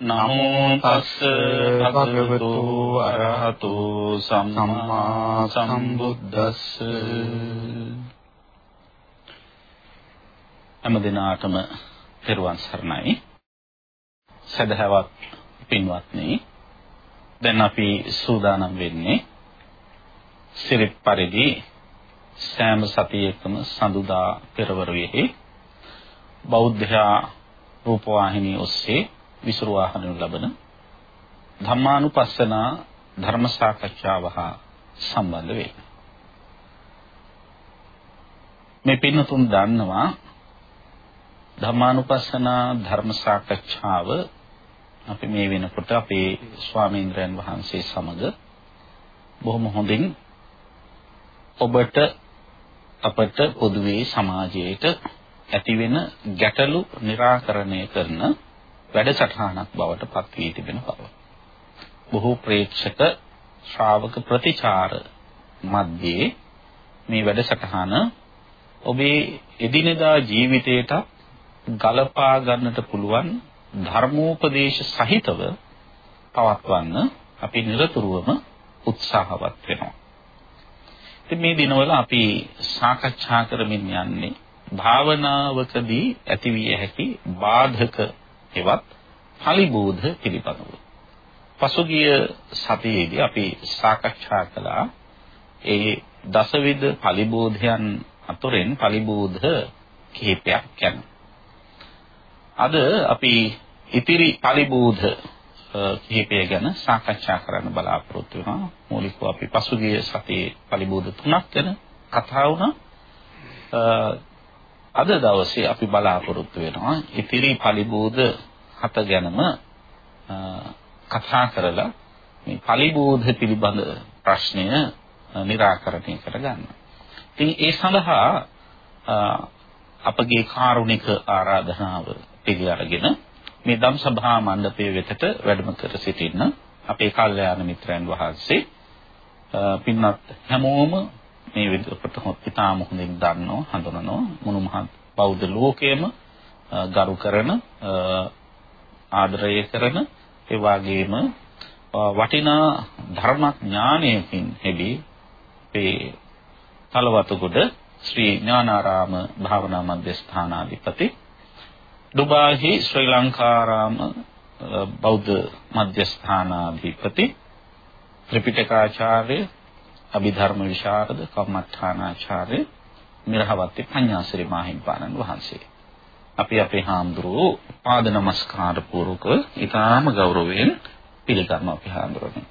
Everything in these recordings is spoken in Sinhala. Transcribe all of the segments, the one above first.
නමෝ තස්ස භගවතු අරහතු සම්මා සම්බුද්දස්ස හැම දිනාටම පෙරවන් සරණයි. සදහවත් පින්වත්නි දැන් අපි සූදානම් වෙන්නේ සිරිත් පරිදි සෑම සතියකම සඳුදා පෙරවරුවේහි බෞද්ධයා රූපවාහිනිය ඔස්සේ විසුරුවා හඳුනු ලබන ධම්මානුපස්සන ධර්ම සාකච්ඡාව හා සම්බන්ධ වේ. මේ පින්නතුන් දන්නවා ධම්මානුපස්සන ධර්ම සාකච්ඡාව අපි මේ වෙනකොට අපේ ස්වාමීන්ද්‍රයන් වහන්සේ සමග බොහොම හොඳින් ඔබට අපට පොදුවේ සමාජයට ඇතිවෙන ගැටලු निराකරණය කරන වැඩසටහනක් බවට පත් වී තිබෙන බව. බොහෝ ප්‍රේක්ෂක ශ්‍රාවක ප්‍රතිචාර මැද්දේ මේ වැඩසටහන ඔබේ එදිනෙදා ජීවිතයට ගලපා ගන්නට පුළුවන් ධර්මෝපදේශ සහිතව පවත්වන්න අපි නිරතුරුවම උත්සාහවත් වෙනවා. ඉතින් මේ දිනවල අපි සාකච්ඡා කරමින් යන්නේ භාවනාවකදී ඇතිවිය හැකි බාධක එවත් පලිබෝධ පිළිබඳව. පසුගිය සතියේදී අපි සාකච්ඡා කළා ඒ දසවිධ පලිබෝධයන් අතුරෙන් පලිබෝධ කිහිපයක් ගැන. අද අපි ඉතිරි පලිබෝධ කිහිපය ගැන සාකච්ඡා කරන්න බලාපොරොත්තු වෙනවා. මූලිකව අපි පසුගිය සතියේ පලිබෝධ තුනක් ගැන කතා වුණා. අද දවසේ අපි බලාපොරොත්තු වෙනවා ඉතිරි පලිබෝධ හත ගැනම කතා කරලා මේ පලිබෝධ පිළිබඳ ප්‍රශ්නය निराකරණය කරගන්න. ඉතින් ඒ සඳහා අපගේ කාරුණික ආරාධනාව පිළිඅරගෙන මේ ධම් සභා මණ්ඩපයේ වෙතට වැඩම කර සිටින්න අපේ කල්යාණ මිත්‍රයන් වහන්සේ පින්වත් හැමෝම මේ විදිහට ඉතාම හොඳින් දන්නව හඳුනනව. මුළු මහත් බෞද්ධ ලෝකයේම ගරු කරන ආදරය කරන ඒ වගේම වටිනා ධර්මඥානයකින් හෙබි අපේ තලවතුගොඩ ශ්‍රී ඥානාරාම භාවනා මධ්‍යස්ථානාධිපති දුබාහි ශ්‍රී ලංකාරාම බෞද්ධ මධ්‍යස්ථානාධිපති ත්‍රිපිටකාචාර්ය අභිධර්ම විශාරද කම්මඨානාචාර්ය මිරහවත්තේ පඤ්ඤාසිරි මාහිම්පාණන් වහන්සේ. අපි අපේ හාමුදුරුවෝ පාද නමස්කාර පූර්වකව ඊටාම ගෞරවයෙන් පිළිගන්නවා අපි හාමුදුරනේ.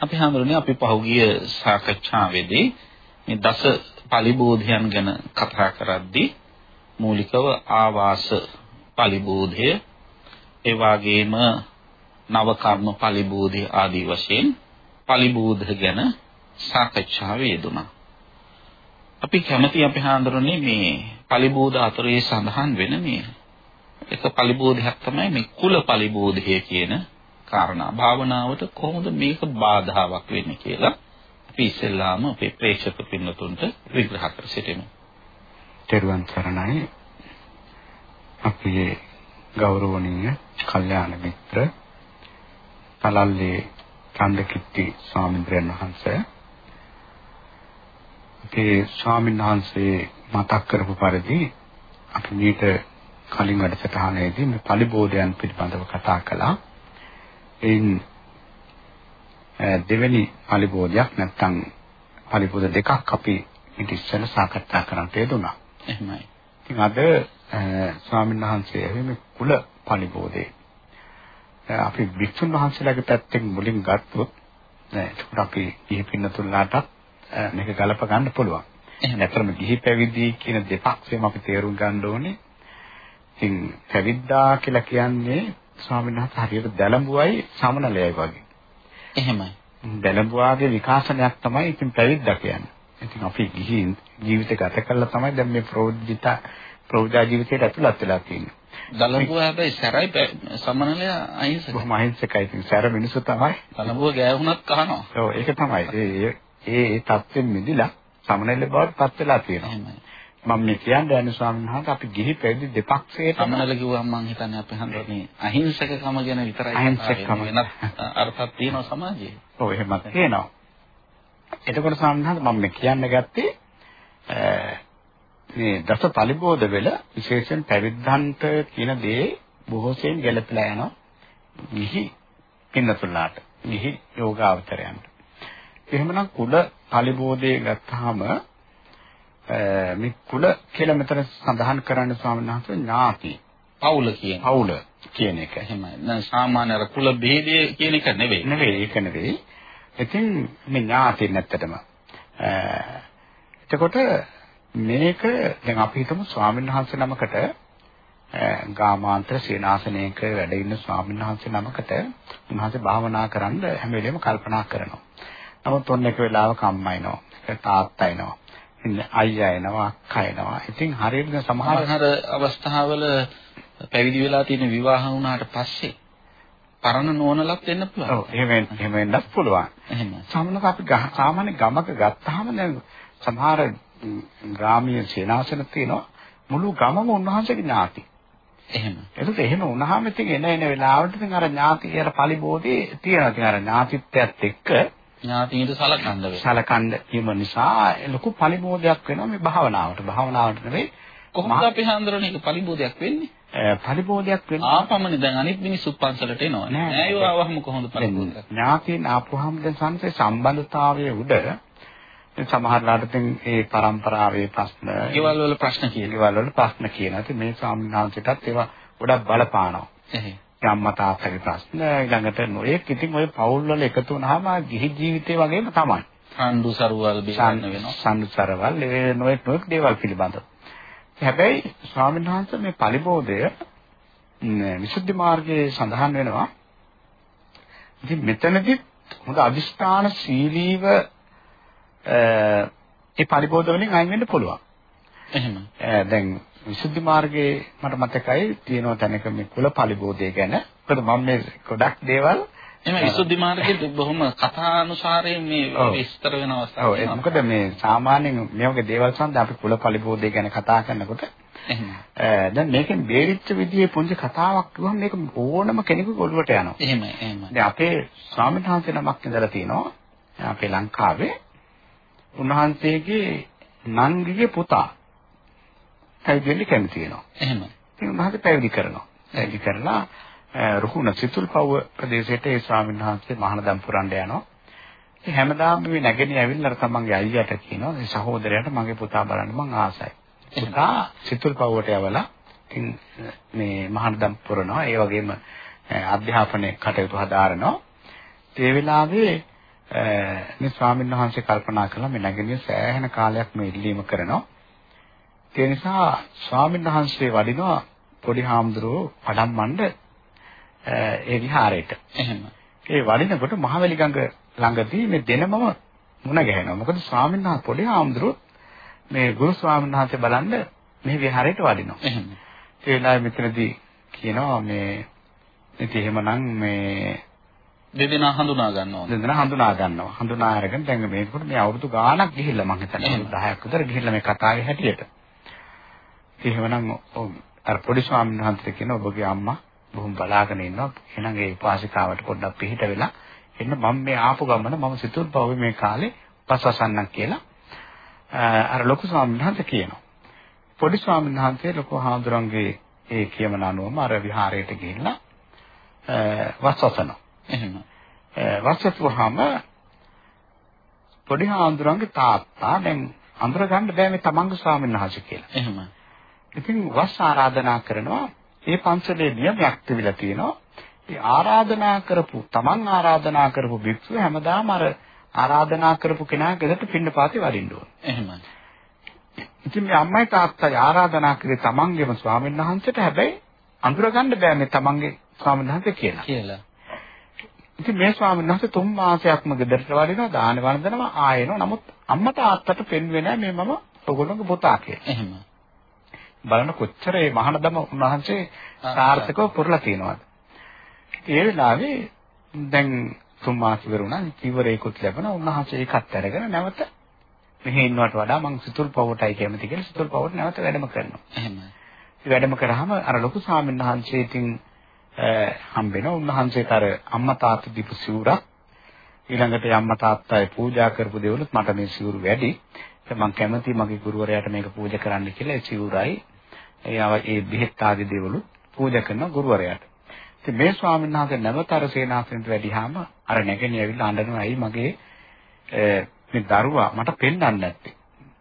අපි හාමුදුරනේ අපි පහුගිය සාකච්ඡාවේදී මේ දස පලිබෝධයන් ගැන කතා කරද්දී මූලිකව ආවාස පලිබෝධය ඒ වගේම නව කර්ම පලිබෝධය ආදී වශයෙන් පලිබෝධ ගැන සාකච්ඡාවේ යෙදුණා. අපි කැමති අපි හාඳුරන්නේ මේ පලිබෝධ අතරේ සඳහන් වෙන මේ එක පලිබෝධයක් තමයි මේ කුල පලිබෝධය කියන කාරණා. භාවනාවට කොහොමද මේක බාධාවක් වෙන්නේ කියලා අපි ඉස්සෙල්ලාම අපේ ප්‍රේක්ෂක පින්නතුන්ට විග්‍රහ කර සිටිමු. තෙරුවන් සරණයි. අපේ ගෞරවනීය කල්යාණ මිත්‍ර පළල්ලේ චන්දකිත්ති ස්වාමීන් වහන්සේ අපේ ස්වාමීන් වහන්සේ මතක් කරපු පරිදි අපි මීට කලින් වැඩසටහනේදී මේ පරිබෝධයන් පිළිබඳව කතා කළා. එයින් දෙවෙනි පරිබෝධයක් නැත්නම් පරිබෝධ දෙකක් අපි ඊට ඉස්සෙල්ලා සාකච්ඡා කරන්න යෙදුණා. එහෙමයි. ඉතින් අද ස්වාමීන් වහන්සේ මේ කුල පරිබෝධේ අපි වික්ෂුන් වහන්සේලාගේ පැත්තෙන් මුලින් ගත්තොත් නෑ ඒකට අපි ඉහිපින්නතුල්ලාටත් මේක ගලප ගන්න පුළුවන්. එහෙනම් ඇත්තටම ගිහි පැවිදි කියන දෙපක්ෂෙම අපි තේරුම් ගන්න ඕනේ. ඉතින් පැවිද්දා කියලා කියන්නේ ස්වාමීන් වහන්සේ හරියට දැලඹුවයි සමනලයයි වගේ. එහෙමයි. දැලඹුවාගේ විකාශනයක් තමයි ඉතින් පැවිද්දා කියන්නේ. ඉතින් අපි ගිහි ජීවිත ගත කළා තමයි දැන් මේ ප්‍රෝජිත ප්‍රෝජා ජීවිතයට ඇතුළත් වෙලා තියෙන්නේ. දලඹුව හැබැයි සැරයි සමනලය අහිංසක. බොහොම අහිංසකයි. සැර මිනිස්සු තමයි. දලඹුව ගෑවුනත් කහනවා. ඔව් ඒක තමයි. ඒ ඒ ඒ தත්ත්වෙන් මිදිලා සමනල බවට පත් වෙලා තියෙනවා. මම මේ කියන්නේ යන්නේ ස්වාමීන් වහන්සේ අපි ගිහි පැවිදි දෙපක්ෂේටම සමනල කිව්වම මං හිතන්නේ අපේ හන්දරනේ අහිංසකකම ගැන විතරයි අහිංසකකම. වෙනත් අර්ථයක් තියෙනවා සමාජයේ. ඔව් එහෙමත් තියෙනවා. එතකොට ස්වාමීන් වහන්සේ මම මේ කියන්න ගත්තේ මේ දස පරිබෝධ වෙල විශේෂයෙන් පැවිද්දන්ට කියන දේ බොහෝසෙන් ගැලපලා යනවා. ගිහි පින්නතුලාට, ගිහි යෝගාවචරයන්ට. එහෙමනම් කුල පරිබෝධය ගත්තාම මේ කුල කියලා මෙතන සඳහන් කරන්න ස්වාමීන් වහන්සේ ඥාති, පවුල කියන. පවුල කියන එක. එහෙමයි. දැන් සාමාන්‍ය අර කුල ભેදය කියන එක නෙවෙයි. නෙවෙයි ඒක නෙවෙයි. ඉතින් මේ ඥාති නැත්තටම. එතකොට මේක දැන් අපි හිතමු ස්වාමීන් වහන්සේ නමකට ගාමාන්තර සේනාසනයක වැඩ ඉන්න ස්වාමීන් වහන්සේ නමකට උන්වහන්සේ භාවනා කරන්න හැම වෙලෙම කල්පනා කරනවා. නමුත් ඔන්න එක වෙලාවක අම්මා එනවා, තාත්තා එනවා, ඉතින් අයියා එනවා, අක්කා එනවා. ඉතින් හරියට සමහර අවස්ථාවල පැවිදි වෙලා තියෙන විවාහ වුණාට පස්සේ පරණ නෝනලක් වෙන්න පුළුවන්. ඔව් එහෙම එහෙම වෙන්නත් පුළුවන්. එහෙමයි. සාමාන්‍යයෙන් අපි සාමාන්‍ය ගමක ගත්තාම දැන් සමහර ග්‍රාමීය සේනාසන තියෙනවා මුළු ගමම උන්වහන්සේගේ ඥාති. එහෙම. ඒකත් එහෙම වුණාම ඉතින් එන එන වෙලාවට ඉතින් අර ඥාති අර පරිබෝධේ තියෙනවා. ඉතින් අර ඥාතිත්වයත් එක්ක ඥාතීන්ට සලකන්න වෙනවා. සලකන්න වීම නිසා ලොකු පරිබෝධයක් වෙනවා මේ භාවනාවට. භාවනාවට නෙවෙයි කොහොමද අපි හන්දරනේ ඒක පරිබෝධයක් වෙන්නේ? පරිබෝධයක් වෙනවා. ආපමණ දැන් අනිත් මිනිස්සු පන්සලට එනවා. නෑ. ඒව ආවහම කොහොමද පරිබෝධයක්? ඥාතීන් ආපුවාම දැන් සංසේ සම්බන්ධතාවයේ උඩ සමහරලාට ඉතින් ඒ પરම්පරාවේ ප්‍රශ්න, ඊවල් වල ප්‍රශ්න කියන, ඊවල් වල ප්‍රශ්න කියන. ඉතින් මේ ස්වාමීන් වහන්සේටත් ඒවා ගොඩක් බලපානවා. එහෙනම් අම්මා තාත්තගේ ප්‍රශ්න ඊළඟට නොයෙක් ඉතින් ওই පවුල් වල එකතු වුණාම ගිහි ජීවිතේ වගේම තමයි. සම්දු සරවල් බෙහෙන්න වෙනවා. සම්දු සරවල් නොයෙක් නොයෙක් දේවල් පිළිබඳව. හැබැයි ස්වාමීන් වහන්සේ මේ පරිබෝධය විසුද්ධි මාර්ගයේ සඳහන් වෙනවා. ඉතින් මෙතනදි හොඳ අදිෂ්ඨාන සීලීව ඒ පරිබෝධ වලින් අයින් වෙන්න පුළුවන්. එහෙම. දැන් විසුද්ධි මාර්ගයේ මට මතකයි තියෙනවා තැනක මේ කුල පරිබෝධය ගැන. මොකද මම මේ ගොඩක් දේවල් එහෙම විසුද්ධි මාර්ගයේ බොහොම කථානුසාරයෙන් මේ. විස්තර වෙන අවස්ථා ඔව් මොකද මේ සාමාන්‍යයෙන් මේ වගේ දේවල් සඳහා අපි කුල පරිබෝධය ගැන කතා කරනකොට එහෙම. දැන් මේකෙන් බේරිච්ච විදිහේ පුංචි කතාවක් කිව්වම මේක ඕනම කෙනෙකුගේ ඔළුවට යනවා. එහෙමයි එහෙමයි. දැන් අපේ ස්වාමීන් වහන්සේ නමක් ඉඳලා තිනවා අපේ ලංකාවේ උන්වහන්සේගේ නංගිගේ පුතා පැවිදි කැමති වෙනවා. එහෙමයි. ඉතින් උන්වහන්සේ පැවිදි කරනවා. පැවිදි කරලා රුහුණ සිතුල්පව්ව ප්‍රදේශයට ඒ ස්වාමීන් වහන්සේ මහානදම් පුරන්න යනවා. ඉතින් හැමදාම මේ නැගෙනහිර ඇවිල්ලා අර තමන්ගේ අයියාට කියනවා මේ සහෝදරයාට මගේ පුතා බලන්න මං ආසයි. පුතා සිතුල්පව්වට යවලා ඉතින් මේ මහානදම් පුරනවා. ඒ වගේම අධ්‍යාපනයේ කටයුතු හදාරනවා. ඒ වෙලාවේ මේ ස්වාමීන් වහන්සේ කල්පනා කළා මේ නැගෙනහිර සෑහෙන කාලයක් මේ ඉල්ලීම කරනවා. ඒ නිසා ස්වාමීන් වහන්සේ වඩිනවා පොඩි හාමුදුරුවෝ පඩම්මණ්ඩ ඒ විහාරයට. එහෙම. ඒ වඩිනකොට මහවැලි ගඟ ළඟදී මේ දෙනමම මුණ ගැහෙනවා. මොකද ස්වාමීන් වහන්සේ පොඩි හාමුදුරුවෝ මේ ගුරු ස්වාමීන් වහන්සේ බලන්න මේ විහාරයට වඩිනවා. එහෙම. ඒ වෙලාවේ මෙතනදී කියනවා මේ ඉතින් එහෙමනම් මේ දෙදෙනා හඳුනා ගන්න ඕනේ. දෙදෙනා හඳුනා ගන්නවා. හඳුනා අරගෙන දැන් මේකට මේ අවුරුදු ගාණක් ගිහිල්ලා මම හිතන්නේ එහෙම. 10ක් විතර ගිහිල්ලා මේ කතාවේ හැටියට. එහෙමනම් අර පොඩි ස්වාමීන් වහන්සේ කියන ඔබගේ අම්මා බොහොම බලාගෙන ඉන්නවා. එහෙනම් ඒ උපාසිකාවට පොඩ්ඩක් පිළිහිට වෙලා එන්න මම මේ ආපු ගමන මම සිතුල් පවුවේ මේ කාලේ පස්වසන්නම් කියලා අර ලොකු ස්වාමීන් වහන්සේ කියනවා. පොඩි ස්වාමීන් වහන්සේ ලොකු හාමුදුරන්ගේ ඒ කියමන අනුවම අර විහාරයට ගිහිල්ලා වස්වසනවා. එහෙම. වස්සතුවහම පොඩි හාමුදුරන්ගේ තාත්තා දැන් අඳුර ගන්න බෑ මේ තමන්ගේ ස්වාමීන් වහන්සේ කියලා. එහෙම. ඉතින් වස් ආරාධනා කරනවා. ඒ පන්සලේ නියමයක් තිබිලා තියෙනවා. ඒ ආරාධනා කරපු තමන් ආරාධනා කරපු භික්ෂුව හැමදාම අර ආරාධනා කරපු කෙනා ගෙදරට පින්නපාතේ වඩින්න ඕන. එහෙමයි. ඉතින් මේ අම්මයි තාත්තයි ආරාධනා කරේ තමන්ගේම ස්වාමීන් වහන්සේට හැබැයි අඳුර ගන්න බෑ මේ තමන්ගේ ස්වාමීන් වහන්සේ කියලා. කියලා. ඉතින් මේ ස්වාමීන් වහන්සේ තුන් මාසයක්ම ගෙදරට වඩිනවා දාන වන්දනවා ආයෙනවා නමුත් අම්මා තාත්තට පෙන්වෙන්නේ නැහැ මේ මම ඔයගොල්ලෝගේ පුතා කියලා. එහෙම. බලන්න කොච්චර මේ මහානදම උන්වහන්සේ සාර්ථකව පුරලා තියෙනවද. ඒ වෙලාවේ දැන් තුන් මාස ඉවරුණා චීවරේකුත් ලැබුණා උන්වහන්සේ ඒකත් අරගෙන නැවත මෙහි ඉන්නවට වඩා මං සිතුල් පවටයි කැමති කියලා සිතුල් පවට නැවත වැඩම කරනවා. එහෙමයි. ඒ වැඩම කරාම අර ලොකු ස්වාමීන් වහන්සේ ඉතින් හම්බෙනවා උන්වහන්සේට අර අම්මා තාත්තා දීපු සිවුරක් ඊළඟට අම්මා තාත්තායි පූජා කරපු දේවලුත් මට මේ සිවුරු වැඩි. මම කැමති මගේ ගුරුවරයාට මේක පූජා කරන්න කියලා ඒ සිවුරයි ඒ ඒ බෙහෙත් ආදී දේවලුත් පූජා කරන ගුරුවරයාට. ඉතින් මේ ස්වාමීන් වහන්සේ නැවත අර සේනාසනෙට වැඩිහාම අර නැගෙනිය ඇවිල්ලා අඬනවා ඇයි මගේ මේ දරුවා මට පෙන්වන්න නැත්තේ.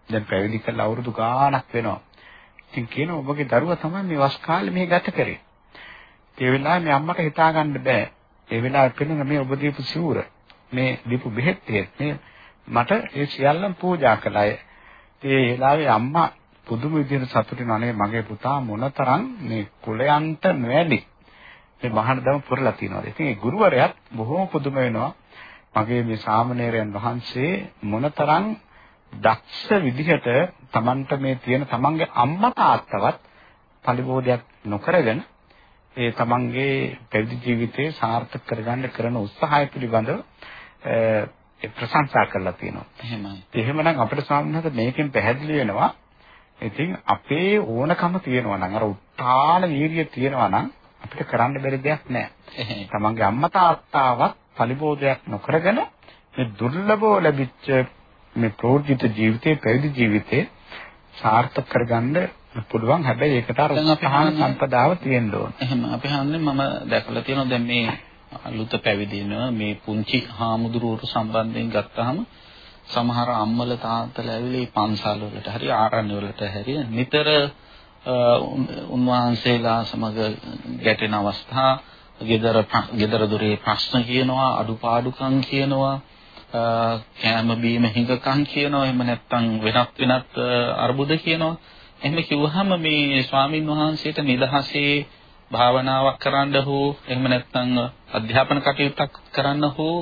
දැන් පැවිදි කරලා අවුරුදු ගාණක් වෙනවා. ඉතින් කියනවා ඔබගේ දරුවා තමයි මේ වස් කාලේ මේ ගත කරේ. ඒ වෙලාවේ මේ අම්මට හිතා ගන්න බෑ. ඒ වෙලාවේ පෙන්වන මේ ඔබ දීපු සිවුර මේ දීපු බෙහෙත් මේ මට ඒ සියල්ලම පූජා කළා. ඒ වෙලාවේ අම්මා පුදුම විදිහට සතුටින් අනේ මගේ පුතා මොනතරම් මේ කුලයන්ට නොවැඩි මේ මහානදම පුරලා තියෙනවා. ඉතින් ඒ ගුරුවරයාත් බොහොම පුදුම වෙනවා. මගේ මේ සාමණේරයන් වහන්සේ මොනතරම් දක්ෂ විදිහට Tamanට මේ තියෙන Tamanගේ අම්මා තාත්තවත් පරිබෝධයක් නොකරගෙන ඒ Tamanගේ පැවිදි ජීවිතේ සාර්ථක කරගන්න කරන උත්සාහය පිළිබඳව ප්‍රශංසා කරලා තියෙනවා. එහෙමයි. එහෙමනම් අපිට ස්වාමීන් වහන්සේ මේකෙන් පැහැදිලි වෙනවා ඉතින් අපේ ඕනකම තියෙනවා නම් අර උත්තාන වීර්යය තියෙනවා නම් අපිට කරන්න බැරි දෙයක් නැහැ. තමන්ගේ අම්මා තාත්තාවත් පරිබෝධයක් නොකරගෙන මේ දුර්ලභව ලැබිච්ච මේ ප්‍රෝජිත ජීවිතේ පැවිදි ජීවිතේ සාර්ථක කරගන්න පුළුවන්. හැබැයි ඒකට අර උත්සාහන සම්පදාව තියෙන්න ඕන. එහෙම අපි හන්නේ මම දැකලා තියෙනවා දැන් මේ අලුත පැවිදින මේ පුංචි හාමුදුරුවෝ සම්බන්ධයෙන් ගත්තාම සමහර අම්මල තාත්තලා ඇවිල්ලා පන්සල් වලට හරි ආරණ්‍ය වලට හරි නිතර උන්වහන්සේලා සමග ගැටෙන අවස්ථා ගෙදර ගෙදර දොරේ ප්‍රශ්න කියනවා අඩුපාඩුකම් කියනවා කෑම බීම හිඟකම් කියනවා එහෙම නැත්නම් වෙනත් වෙනත් අර්බුද කියනවා එහෙම කිව්වහම මේ ස්වාමින් වහන්සේට නිදහසේ භාවනාවක් කරන්න හෝ එහෙම නැත්නම් අධ්‍යාපන කටයුත්තක් කරන්න හෝ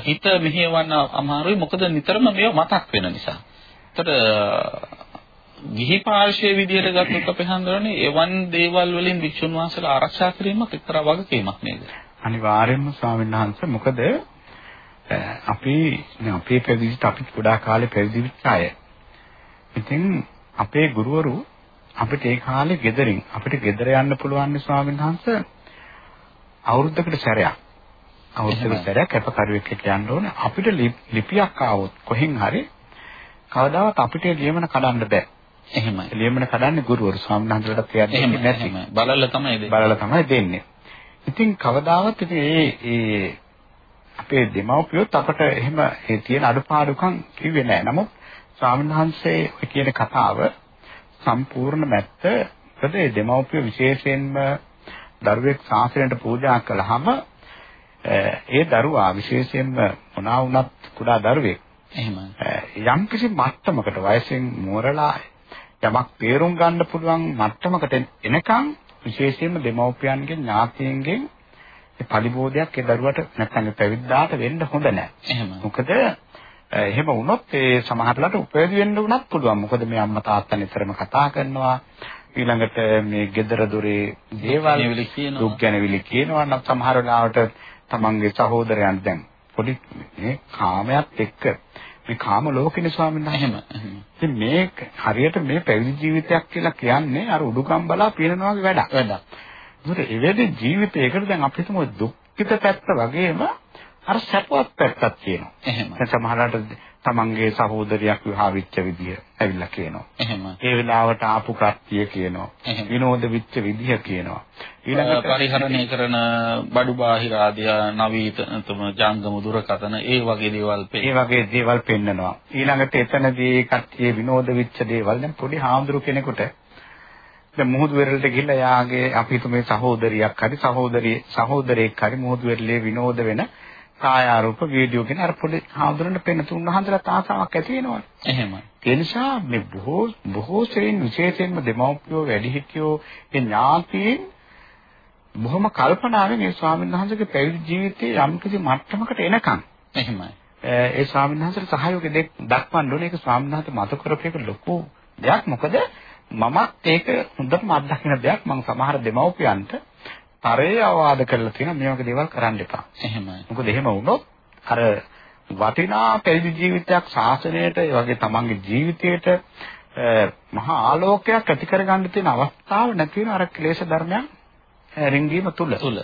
හිත මෙහෙවන්න අමාරුයි මොකද නිතරම මේව මතක් වෙන නිසා. ඒතර ගිහි පාර්ශ්වයේ විදියට ගත්තොත් අපි හඳුනන්නේ එවන් දේවල් වලින් වික්ෂුන් වහන්සේලා ආරක්ෂා කිරීමක් එක්තරා වගකීමක් නේද? අනිවාර්යයෙන්ම ස්වාමීන් වහන්සේ මොකද අපි අපේ පැවිදිට අපි ගොඩාක් කාලේ පැවිදි වෙච්ච අය. ඉතින් අපේ ගුරුවරු අපිට ඒ කාලේ ගෙදරින් අපිට ගෙදර යන්න පුළුවන් ස්වාමීන් වහන්සේ අවුරුද්දකට සැරයක්. අවුරුද්දකට සැරයක් කැපකරුවෙක් එක්ක යන්න ඕනේ. අපිට ලිපියක් ආවොත් කොහෙන් හරි කවදාවත් අපිට ලියමන කඩන්න බෑ. එහෙමයි. ලියමන කඩන්නේ ගුරුවරු ස්වාමීන් වහන්සේලාට කියන්නේ නැති. බලලා තමයි දෙන්නේ. බලලා තමයි දෙන්නේ. ඉතින් කවදාවත් ඉතින් ඒ ඒ අපේ දෙමව්පියොත් අපට එහෙම ඒ තියෙන අඩුපාඩුකම් කිව්වේ නැහැ. නමුත් ස්වාමීන් වහන්සේ කියන කතාව සම්පූර්ණ මැත්ත. මොකද ඒ දෙමව්පිය විශේෂයෙන්ම දරුවෙක් ශාසනයට පූජා කළාම ඒ දරුවා විශේෂයෙන්ම මොනවා වුණත් කුඩා දරුවෙක් එහෙමයි යම් කිසි මට්ටමකට වයසෙන් මෝරලා යමක් තේරුම් ගන්න පුළුවන් මට්ටමකට එනකන් විශේෂයෙන්ම දෙමව්පියන්ගෙන් ඥාතීන්ගෙන් ඒ පරිබෝධයක් ඒ දරුවට නැත්නම් පැවිද්දාට වෙන්න හොඳ නැහැ. එහෙම. මොකද එහෙම වුණොත් ඒ සමහරట్లాට උපයෝගී වෙන්න උනත් පුළුවන්. මොකද මේ අම්මා තාත්තා නිතරම කතා කරනවා. ඊළඟට මේ gedara dore දේවල් දුක් ගැනවිලි කියනවා නම් සමහර වෙලාවට තමන්ගේ සහෝදරයන් දැන් පොඩි මේ කාමයක් එක්ක මේ කාම ලෝකෙනේ ස්වාමීන් වහන්සේ. එහෙම. ඉතින් මේ හරියට මේ පැවිදි ජීවිතයක් කියලා කියන්නේ අර උඩුකම් බලා පිනනවා වගේ වැඩක්. වැඩක්. ඒකට එවැනි ජීවිතයකට දැන් අපි හිතමු දුක්ඛිත පැත්ත වගේම අර සැපවත් පැත්තක් තියෙනවා. එහෙම. දැන් සමහරවිට තමන්ගේ සහෝදරියක් විවාහ වෙච්ච විදිය ඇවිල්ලා කියනවා. එහෙම. ඒ වෙලාවට ආපු කට්ටිය කියනවා. විනෝද වෙච්ච විදිය කියනවා. ඊළඟට පරිහරණය කරන බඩු බාහිර ආදී නවීනතම ජංගම දුරකථන ඒ වගේ දේවල් ඒ වගේ දේවල් පෙන්නනවා. ඊළඟට එතනදී කට්ටිය විනෝද වෙච්ච දේවල් දැන් පොඩි හාමුදුරු කෙනෙකුට දැන් මුහුදු වෙරළට ගිහිල්ලා යාගේ අපි හිතමු මේ සහෝදරියක් හරි සහෝදරිය සහෝදරයෙක් හරි මුහුදු වෙරළේ විනෝද වෙන කායාරූප වීඩියෝ කියන අර පොඩි හාමුදුරන්ට පෙන්න තුන් වහන්සේලාට ආසාවක් ඇති වෙනවා. එහෙමයි. ඒ නිසා මේ බොහෝ බොහෝ සෙයින් විශේෂයෙන්ම දෙමව්පියෝ වැඩිහිටියෝ ඒ ඥාතීන් බොහොම කල්පනාවෙන් මේ ස්වාමීන් වහන්සේගේ පැවිදි ජීවිතයේ යම්කිසි මට්ටමකට එනකන් එහෙමයි. ඒ ස්වාමීන් වහන්සේට සහයෝගය දක්වන්න ඕනේ. ඒක ස්වාමීන් වහන්සේ මත කරපු එක ලොකු දෙයක්. මොකද මමත් ඒක හොඳටම අත්දකින්න දෙයක්. මම සමහර දෙමව්පියන්ට තරයේ අවවාද කරලා තියෙනවා මේ වගේ දේවල් කරන්න එපා. එහෙමයි. මොකද එහෙම වුණොත් අර වටිනා පැවිදි ජීවිතයක් ශාසනයට ඒ වගේ තමන්ගේ ජීවිතයට මහා ආලෝකයක් ඇති කරගන්න තියෙන අවස්ථාව නැති වෙන අර ක්ලේශ ධර්මයන් රිංගීම තුල. තුල.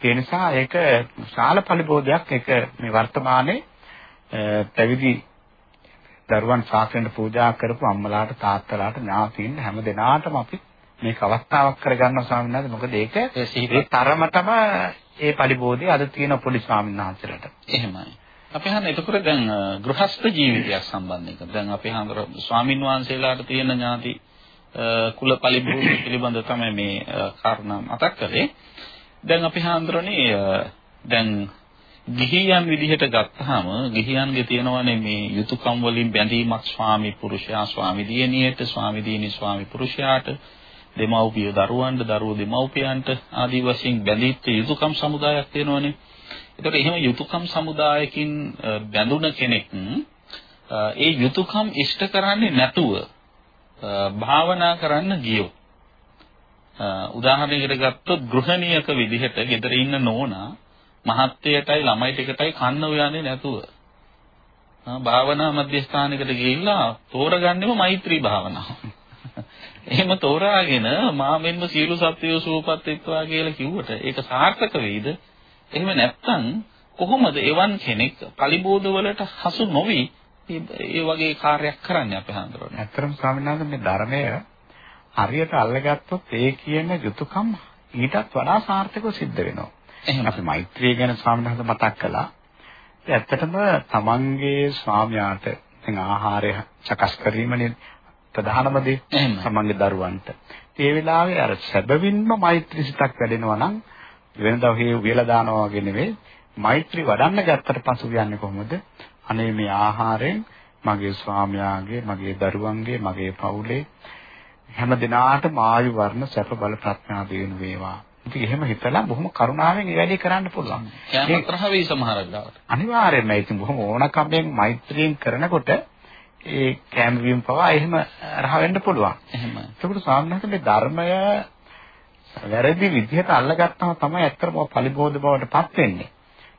ඒ නිසා ඒක ශාල පරිබෝධයක් ඒක මේ වර්තමානයේ පැවිදි දරුවන් ශාසනයට පූජා කරපු අම්මලාට තාත්තලාට ඥාතීන් හැම දෙනාටම අපි මේක අවස්ථාවක් කරගන්නවා ස්වාමීන් වහන්සේ. මොකද ඒක ඒ තරමටම ඒ පරිබෝධය අද තියෙන පොඩි ස්වාමීන් වහන්සේලාට. එහෙමයි. අපි හන්නේ එතකොට දැන් ගෘහස්ත ජීවිතයක් සම්බන්ධ එක. දැන් අපි හඳුර ස්වාමින් වහන්සේලාට තියෙන ඥාති කුල පරිභෝග පිළිබඳ තමයි මේ කාරණා මතක් කරේ. දැන් අපි හඳුරන්නේ දැන් ගිහියන් විදිහට ගත්තාම ගිහියන්ගේ තියෙනවනේ මේ යුතුයකම් වලින් බැඳීමක් ස්වාමි පුරුෂයා ස්වාමි දියණියට ස්වාමි දියණි ස්වාමි පුරුෂයාට දෙමව්පිය දරුවන්ට දරුවෝ දෙමව්පියන්ට ආදී වශයෙන් බැඳීච්ච යුතුයකම් සමුදායක් තියෙනවනේ ඒතකොට එහෙම යුතුයකම් සමුදායකින් බැඳුන කෙනෙක් ඒ යුතුයකම් ඉෂ්ට කරන්නේ නැතුව භාවනා කරන්න ගියෝ. උදාහරණයකට ගත්තොත් ගෘහණියක විදිහට ගෙදර ඉන්න නෝනා මහත්යටයි ළමයි ටිකටයි කන්න උයන්නේ නැතුව භාවනා මධ්‍යස්ථානයකට ගිහිල්ලා තෝරගන්නෙම මෛත්‍රී භාවනාව. එහෙම තෝරාගෙන මා මෙන්න සියලු සත්වයෝ සූපත් වෙත්වා කියලා කිව්වට ඒක සාර්ථක වෙයිද? එහෙම නැත්නම් කොහොමද එවන් කෙනෙක් පලිබෝධ වලට හසු නොවි ඒ වගේ කාර්යයක් කරන්නේ අපේ හඳුරන්නේ. ඇත්තටම ස්වාමීන් වහන්සේ මේ ධර්මය හරියට අල්ලගත්තොත් ඒ කියන යුතුයකම් ඊටත් වඩා සාර්ථකව සිද්ධ වෙනවා. එහෙනම් අපි මෛත්‍රිය ගැන ස්වාමීන් වහන්සේ මතක් කළා. ඇත්තටම තමන්ගේ ස්වාමියාට දැන් ආහාරය සකස් කිරීමනේ ප්‍රධානම දේ තමන්ගේ දරුවන්ට. ඒ වෙලාවේ අර සැබවින්ම මෛත්‍රී සිතක් වැඩෙනවා නම් වෙනදා හේ වියලා දානවා වගේ නෙවෙයි මෛත්‍රී වඩන්න ගත්තට පසු කියන්නේ කොහොමද අනේ මේ ආහාරයෙන් මගේ ස්වාමියාගේ මගේ දරුවන්ගේ මගේ පවුලේ හැම දිනාටම ආයු වර්ණ සැප බල ප්‍රඥා දිනු වේවා ඉතින් එහෙම හිතලා බොහොම කරුණාවෙන් ඒ වැඩේ කරන්න පුළුවන්. ඒක රහවි සමහර වෙලාවට. අනිවාර්යයෙන්ම ඉතින් බොහොම ඕනකමෙන් මෛත්‍රියෙන් කරනකොට ඒ කැම්වීම පවා එහෙම රහ වෙන්න පුළුවන්. එහෙමයි. ඒකට සාමාන්‍යයෙන් මේ ධර්මය වැරදි විදිහට අල්ලගත්තම තමයි ඇත්තටම පරිබෝධ බවට පත් වෙන්නේ.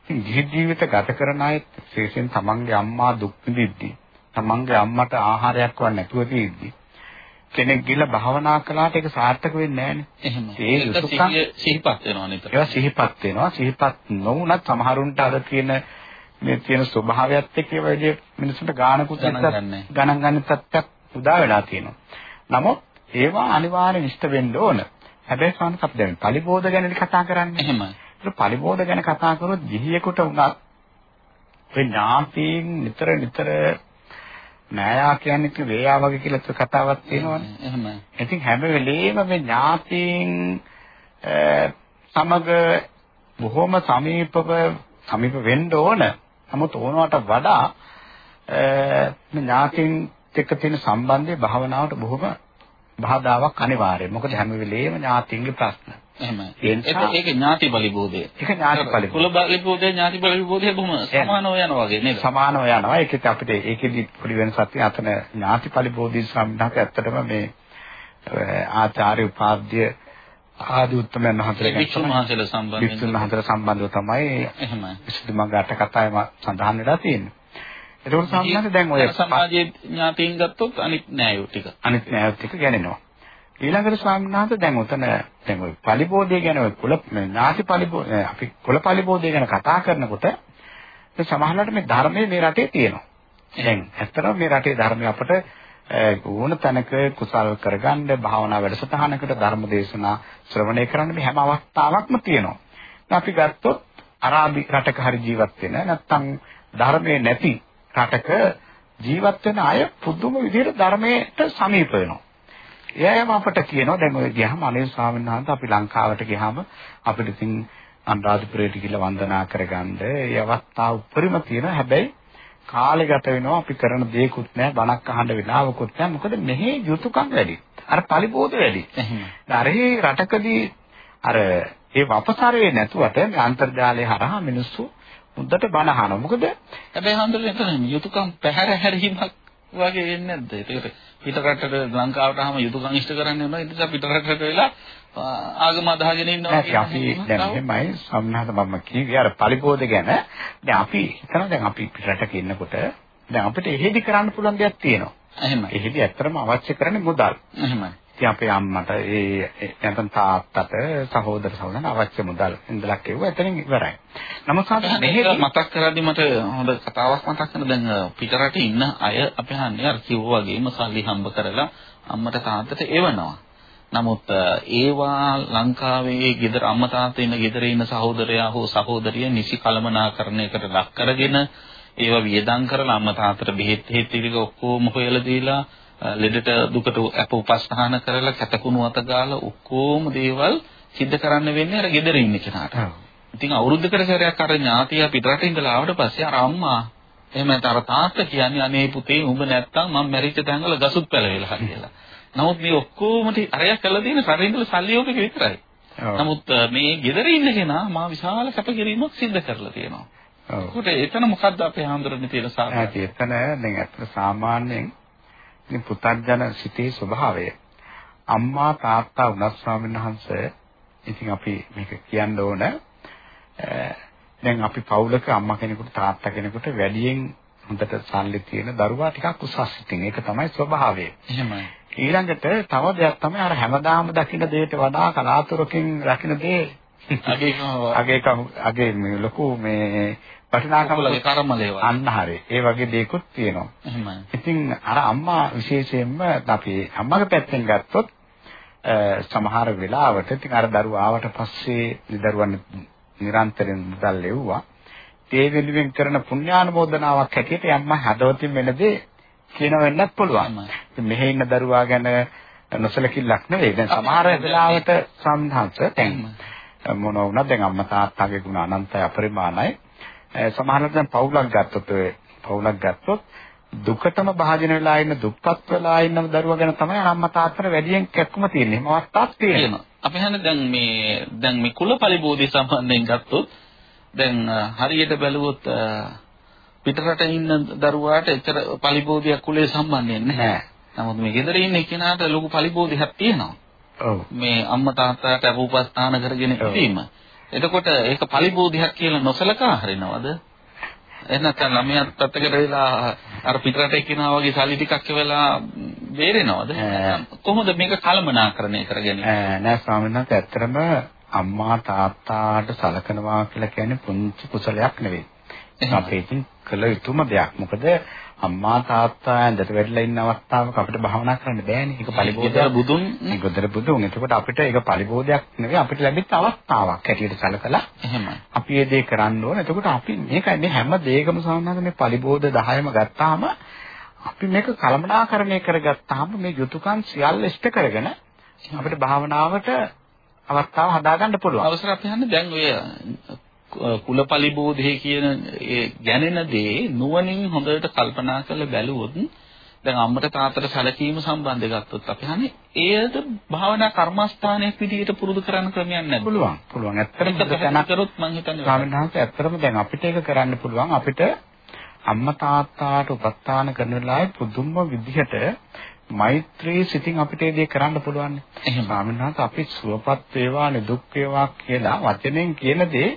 ඉතින් ජීවිත ගත කරන අය විශේෂයෙන් තමන්ගේ අම්මා දුක් විඳිද්දී තමන්ගේ අම්මට ආහාරයක් වත් නැතුව තියෙද්දී කෙනෙක් ගිහලා භාවනා කළාට ඒක සාර්ථක වෙන්නේ නැහැ නේ. ඒක සිහිපත් වෙනවා නේද? ඒක සිහිපත් වෙනවා. සිහිපත් නොවුනත් සමහරුන්ට අර තියෙන මේ තියෙන ස්වභාවයත් එක්ක ඒ වගේ මිනිසුන්ට ගානකුත් ගණන් ගන්න තත්ත්වයක් උදා වෙලා තියෙනවා. නමුත් ඒවා අනිවාර්යෙන් ඉෂ්ට වෙන්න ඕන. හැබැයි ස්වාමීන් අපි දැන් පරිබෝධ ගැන කතා කරන්නේ. එහෙමයි. ඒක පරිබෝධ ගැන කතා කරොත් ගිහියෙකුට උනත් ඒ ඥාතීන් නිතර නිතර නෑයා කියන්නේ වේයා වගේ කියලා කතාවක් තියෙනවනේ. එහෙමයි. ඉතින් හැම වෙලේම මේ ඥාතීන් සමග බොහොම සමීපව සමීප වෙන්න ඕන. නමුත් ඕනවට වඩා මේ ඥාතීන් එක්ක තියෙන සම්බන්ධය භාවනාවට බොහොම බාධාවක් අනිවාර්යයි. මොකද හැම වෙලේම ඥාතින්ගේ ප්‍රශ්න. එහෙමයි. ඒක ඥාති පරිබෝධය. ඒක ඥාති පරිබෝධය. කුල පරිබෝධය ඥාති පරිබෝධය බොහොම සමානව යනවා වගේ නේද? සමානව යනවා. ඒකත් අපිට ඒකෙදි පොඩි වෙනසක් තියෙනවා. අතන ඥාති පරිබෝධි සම්බන්ධක ඇත්තටම මේ ආචාර්ය උපාධ්‍ය ආදී උත්තරයන් හතර වික්ෂුන් වහන්සේලා සම්බන්ධ වික්ෂුන් වහන්සේලා සම්බන්ධව තමයි එහෙමයි. විසුද්ධිමග්ග අට කතාවේම සඳහන් වෙලා තියෙන්නේ. ඒකෝට සම්බන්ධ දැන් ඔය සමාජයේ ඥාතීන් ගත්තොත් අනිත් නෑයෝ ටික. අනිත් නෑයෝ ටික ගැනෙනවා. ඊළඟට ස්වාමීන් වහන්සේ දැන් උතන දැන් ඔය පලිබෝධය ගැන ඔය කුල ඥාති පලිබෝධ අපි කුල පලිබෝධය ගැන කතා කරනකොට මේ සමහරවිට මේ ධර්මයේ මේ රටේ තියෙනවා. දැන් ඇත්තටම මේ රටේ ධර්මය අපට ඕන තැනක කුසල් කරගන්න භාවනා වැඩසටහනකට ධර්ම දේශනා ශ්‍රවණය කරන්න මේ හැම අවස්ථාවක්ම තියෙනවා. අපි ගත්තොත් අරාබි රටක හරි ජීවත් වෙන නැත්නම් ධර්මයේ නැති රටක ජීවත් වෙන අය පුදුම විදිහට ධර්මයට සමීප වෙනවා. එයාම අපට කියනවා දැන් ඔය ගියාම අනේ ස්වාමීන් වහන්සේ අපි ලංකාවට ගියාම අපිට ඉතින් අනුරාධපුරයට ගිහිල්ලා වන්දනා කරගන්න ඒ අවස්ථාව උපරිම තියෙනවා. හැබැයි කාලය ගත වෙනවා අපි කරන දේකුත් නැහැ බණක් අහන්න වෙලාවකුත් නැහැ. මොකද මෙහි යුතුයකම් වැඩි. අර පරිබෝධ වැඩි. අර රටකදී අර ඒ වපසරේ නැතුවට මේ අන්තර්ජාලය හරහා මිනිස්සු හොඳට බණ අහනවා. මොකද හැබැයි හඳුනන එතන යුතුයකම් පැහැර හැරීමක් වගේ වෙන්නේ නැද්ද? ඒකට පිටරටට ලංකාවට ආවම යුතුයකම් ඉෂ්ට කරන්නේ නැහැ. ඒ නිසා පිටරටට වෙලා ආගම අදහගෙන ඉන්නවා නැහැ අපි දැන් එහෙමයි සම්හත මම කිව්වේ අර පරිපෝධ ගැන දැන් අපි හිතන දැන් අපි පිටරටක ඉන්නකොට දැන් අපිට එහෙදි කරන්න පුළුවන් දෙයක් තියෙනවා. එහෙමයි. එහෙදි ඇත්තටම අවශ්‍ය කරන්නේ මුදල්. එහෙමයි. ඉතින් අපේ අම්මට ඒ නැත්නම් තාත්තට සහෝදර සහෝදරන් අවශ්‍ය මුදල් ඉඳලා කෙවුවා එතනින් ඉවරයි. නමුත් මේක මතක් කරද්දි මට හොඳ කතාවක් මතක් වෙන දැන් පිටරට ඉන්න අය අපි හන්නේ අර කිව්වා වගේම සල්ලි හම්බ කරලා අම්මට තාත්තට එවනවා. නමුත් ඒවා ලංකාවේ ගෙදර අම්මා තාත්තා ඉන්න ගෙදර ඉන්න සහෝදරයා හෝ සහෝදරිය නිසි කළමනාකරණයකට ලක් කරගෙන ඒවා වියදම් කරලා අම්මා තාත්තට බෙහෙත් හේත් ටික ඔක්කොම හොයලා දීලා ලෙඩට දුකට අප උපස්ථාන කරලා කැතකුණු අත ගාලා ඔක්කොම දේවල් සිද්ධ කරන්න වෙන්නේ අර ගෙදර ඉන්න කෙනාට. ඉතින් අවුරුද්දකට සැරයක් අර ඥාතියා පිටරට ඉඳලා ආවට පස්සේ අර අම්මා එහෙම නැත්නම් අර තාත්තා කියන්නේ අනේ පුතේ උඹ නැත්තම් මම මැරිච්ච තැන්වල ගසුත් පැලවෙලා කියලා. නමුත් මේ ඔක්කොම අරයක් කළා තියෙන සරින්දල සල්ලි ඕක විතරයි. නමුත් මේ ගෙදර ඉන්න කෙනා මා විශාල කැපකිරීමක් සිද්ධ කරලා තියෙනවා. ඔව්. ඒකට එතන මොකද්ද අපේ හාමුදුරනේ තියෙන සාකච්ඡා? එතන දැන් අත්‍තර සාමාන්‍යයෙන් ඉතින් පුතර්ජන සිතේ ස්වභාවය. අම්මා තාත්තා උනත් ස්වාමීන් වහන්සේ ඉතින් අපි මේක කියන්න ඕන. දැන් අපි පවුලක අම්මා කෙනෙකුට තාත්තා කෙනෙකුට වැඩියෙන් හොඳට සල්ලි තියෙන දරුවා ටිකක් උසස් ඉතින්. ඒක තමයි ස්වභාවය. එහෙමයි. ඊළඟට තව දෙයක් තමයි අර හැමදාම දකින්න දෙයට වඩා කලාතුරකින් රකින්න දේ. අගේ අගේ අගේ මේ ලොකු මේ වටිනාකම ලගේ කර්මලේව. අන්න හරි. ඒ වගේ දේකුත් තියෙනවා. එහෙමයි. ඉතින් අර අම්මා විශේෂයෙන්ම අපි අම්මගේ පැත්තෙන් ගත්තොත් සමහර වෙලාවට ඉතින් අර දරුවා ආවට පස්සේ දරුවන් නිරන්තරයෙන් මුදල් ලැබුවා. ඒ වෙනුවෙන් කරන පුණ්‍යානුමෝදනාවක් හැටියට අම්මා හදවතින් වෙන දේ කියන වෙන්නත් පුළුවන්. මෙහි ඉන්න දරුවා ගැන නොසලකිල්ලක් නෙවෙයි. දැන් සමහර වෙලාවට සම්හංශ දැන් මොන වුණත් දැන් අම්මා තාත්තාගේ ගුණ අනන්තයි අපරිමාණයි. සමහරවිට දැන් පවුලක් ගත්තොත් ඔය පවුලක් ගත්තොත් දුකටම භාජන වෙලා ඉන්න දුප්පත් වෙලා ඉන්න දරුවා ගැන තමයි අම්මා තාත්තට වැඩියෙන් කැක්කම තියෙන්නේ. අවස්ථාවක් තියෙනවා. අපි හන්නේ දැන් මේ දැන් මේ කුලපරිබෝධි සම්බන්ධයෙන් ගත්තොත් දැන් හරියට බැලුවොත් පිටරට ඉන්න දරුවාට එච්චර පරිබෝධියක් කුලේ සම්බන්ධයෙන් නැහැ. නමුත් මේ ගෙදර ඉන්න කෙනාට ලොකු පරිබෝධියක් තියෙනවා. ඔව්. මේ අම්මා තාත්තාට අපෝපස්ථාන කරගෙන ඉඳීම. එතකොට ඒක පරිබෝධියක් කියලා නොසලකා හරිනවද? එහෙනම් ළමයාත් පැත්තකට වෙලා අර පිටරට එක්කිනා වගේ සල්ලි ටිකක් වෙලා බේරෙනවද? කොහොමද මේක කළමනාකරණය කරගන්නේ? නෑ ස්වාමීන් වහන්සේ ඇත්තටම අම්මා තාත්තාට සලකනවා කියලා කියන්නේ පුංචි කුසලයක් නෙවෙයි. අපේ ඉතින් කළ යුතුම දෙයක්. මොකද අම්මා තාත්තා ඇඳට වැටලා ඉන්න අවස්ථාවක අපිට භාවනා කරන්න බෑනේ. ඒක පරිබෝධය බුදුන් ඒකතර බුදුන්. එතකොට අපිට ඒක පරිබෝධයක් නෙවෙයි අපිට ලැබිච්ච අවස්ථාවක් හැටියට සැලකලා එහෙමයි. අපි මේ දේ කරන්න ඕන. එතකොට අපි මේකයි මේ හැම දෙයකම සාමාන්‍යයෙන් මේ පරිබෝධ 10ම ගත්තාම අපි මේක කළමනාකරණය කරගත්තාම මේ යුතුයකම් සියල්ල ඉෂ්ට කරගෙන අපිට භාවනාවට අවස්ථාව හදාගන්න පුළුවන්. අවසර අපි හන්නේ දැන් ඔය කුලපලිබෝධය කියන ඒ ගැනෙන දේ නුවණින් හොඳට කල්පනා කරලා බැලුවොත් දැන් අම්මට තාත්තට සැලකීම සම්බන්ධ ගත්තොත් අපි හන්නේ ඒද භාවනා කර්මස්ථානයක් විදිහට පුරුදු කරන්න ක්‍රමයක් නැහැ. පුළුවන්. පුළුවන්. ඇත්තටම දැනක් කරොත් මම හිතන්නේ ස්වාමීන් ඇත්තටම දැන් අපිට ඒක කරන්න පුළුවන්. අපිට අම්මා තාත්තාට උපස්ථාන කරන වෙලාවේ පුදුම විදිහට මෛත්‍රී සිතින් අපිට ඒ දේ කරන්න පුළුවන්. එහෙනම් ස්වාමීන් වහන්සේ අපි සුවපත් වේවා නිදුක් වේවා කියලා වචනෙන් කියන දේ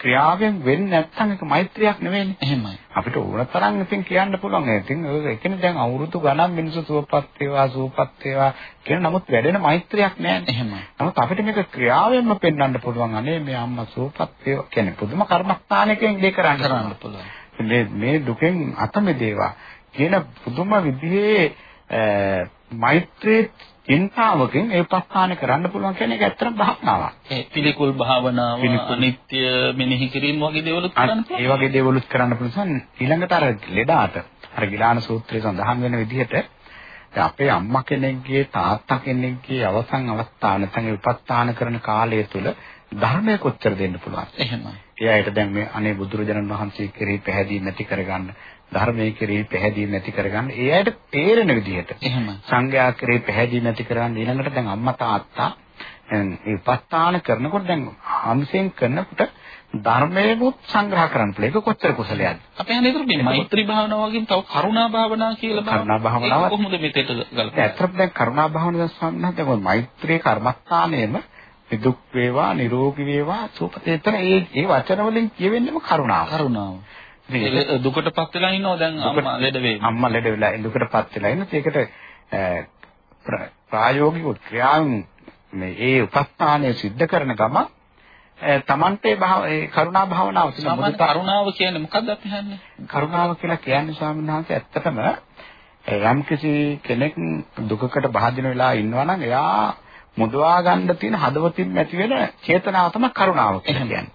ක්‍රියාවෙන් වෙන්නේ නැත්නම් ඒක මෛත්‍රියක් නෙවෙයිනේ. එහෙමයි. අපිට ඕන තරම් ඉතින් කියන්න පුළුවන්. ඉතින් ඒ කියන්නේ දැන් අවුරුදු ගණන් මිනිස්සු සුවපත් වේවා සුවපත් වේවා කියන නමුත් වැඩෙන මෛත්‍රියක් නැහැ. එහෙමයි. නමුත් අපිට මේක ක්‍රියාවෙන්ම පෙන්වන්න පුළුවන්. අනේ මේ අම්මා සුවපත් වේවා කියන්නේ පුදුම කර්මස්ථානයකින් දෙක කරන්න පුළුවන්. මේ මේ දුකෙන් අත මෙදේවා කියන පුදුම විදිහේ මෛත්‍රී චින්තාවකින් ඒ උපස්ථාන කරන්න පුළුවන් කියන එක ඇත්තටම භාවනාවක්. ඒ පිළිකුල් භාවනාව, අනිත්‍ය මෙනෙහි කිරීම වගේ දේවලුත් කරන්න පුළුවන්. ඒ වගේ දේවලුත් කරන්න පුළුවන්. ඊළඟට අර ලෙඩාට අර ගිලාන සූත්‍රයේ සඳහන් වෙන විදිහට අපේ අම්මා කෙනෙක්ගේ තාත්තා කෙනෙක්ගේ අවසන් අවස්ථා නැත්නම් උපස්ථාන කරන කාලය තුල ධර්මය කොච්චර දෙන්න පුළුවන්. එහෙමයි. ඒ අයට දැන් මේ අනේ බුදුරජාණන් වහන්සේ කෙරෙහි පැහැදිලි නැති කරගන්න ධර්මයේ කෙරෙහි පැහැදිලි නැති කරගන්න ඒ අයට තේරෙන විදිහට එහෙමයි සංඝයා කෙරෙහි පැහැදිලි නැති කරගන්න ඊළඟට දැන් අම්මා තාත්තා මේ උපස්ථාන කරනකොට දැන් ආම්සෙන් කරනකොට ධර්මයෙන්ුත් සංග්‍රහ කරන්න පුළුවන්. ඒක කොච්චර කුසලයක්ද? අපි හන්නේ ඒතර මේ මෛත්‍රී භාවනාව වගේම තව කරුණා භාවනා කියලා කරුණා භාවනාව කොහොමද මෙතෙට ගලපන්නේ? ඇත්තටම දැන් කරුණා භාවනාව වහන්සේ මොකද මෛත්‍රී කර්මස්ථානයේම නිදුක් වේවා නිරෝගී වේවා සුවපතේතන ඒ ඒ වචන වලින් කියවෙන්නේම කරුණාව. කරුණාව. දුකටපත් වෙලා ඉන්නව දැන් අම්මා ලෙඩ වෙයි. අම්මා ලෙඩ වෙලා දුකටපත් වෙලා ඉන්නත් ඒකට ප්‍රායෝගික ක්‍රියාවෙන් මේ ඒ උපස්ථානය සිද්ධ කරන ගම තමන්ට ඒ කරුණා භාවනාව සාමාන්‍ය කරුණාව කියන්නේ මොකක්ද අපි හන්නේ? කරුණාව කියලා කියන්නේ ස්වාමීන් වහන්සේ ඇත්තටම යම් කිසි කෙනෙක් දුකකට බහදින වෙලා ඉන්නවා නම් එයා මුදවා ගන්න තියෙන හදවතින් ඇති වෙන චේතනාව තමයි කරුණාව කියන්නේ.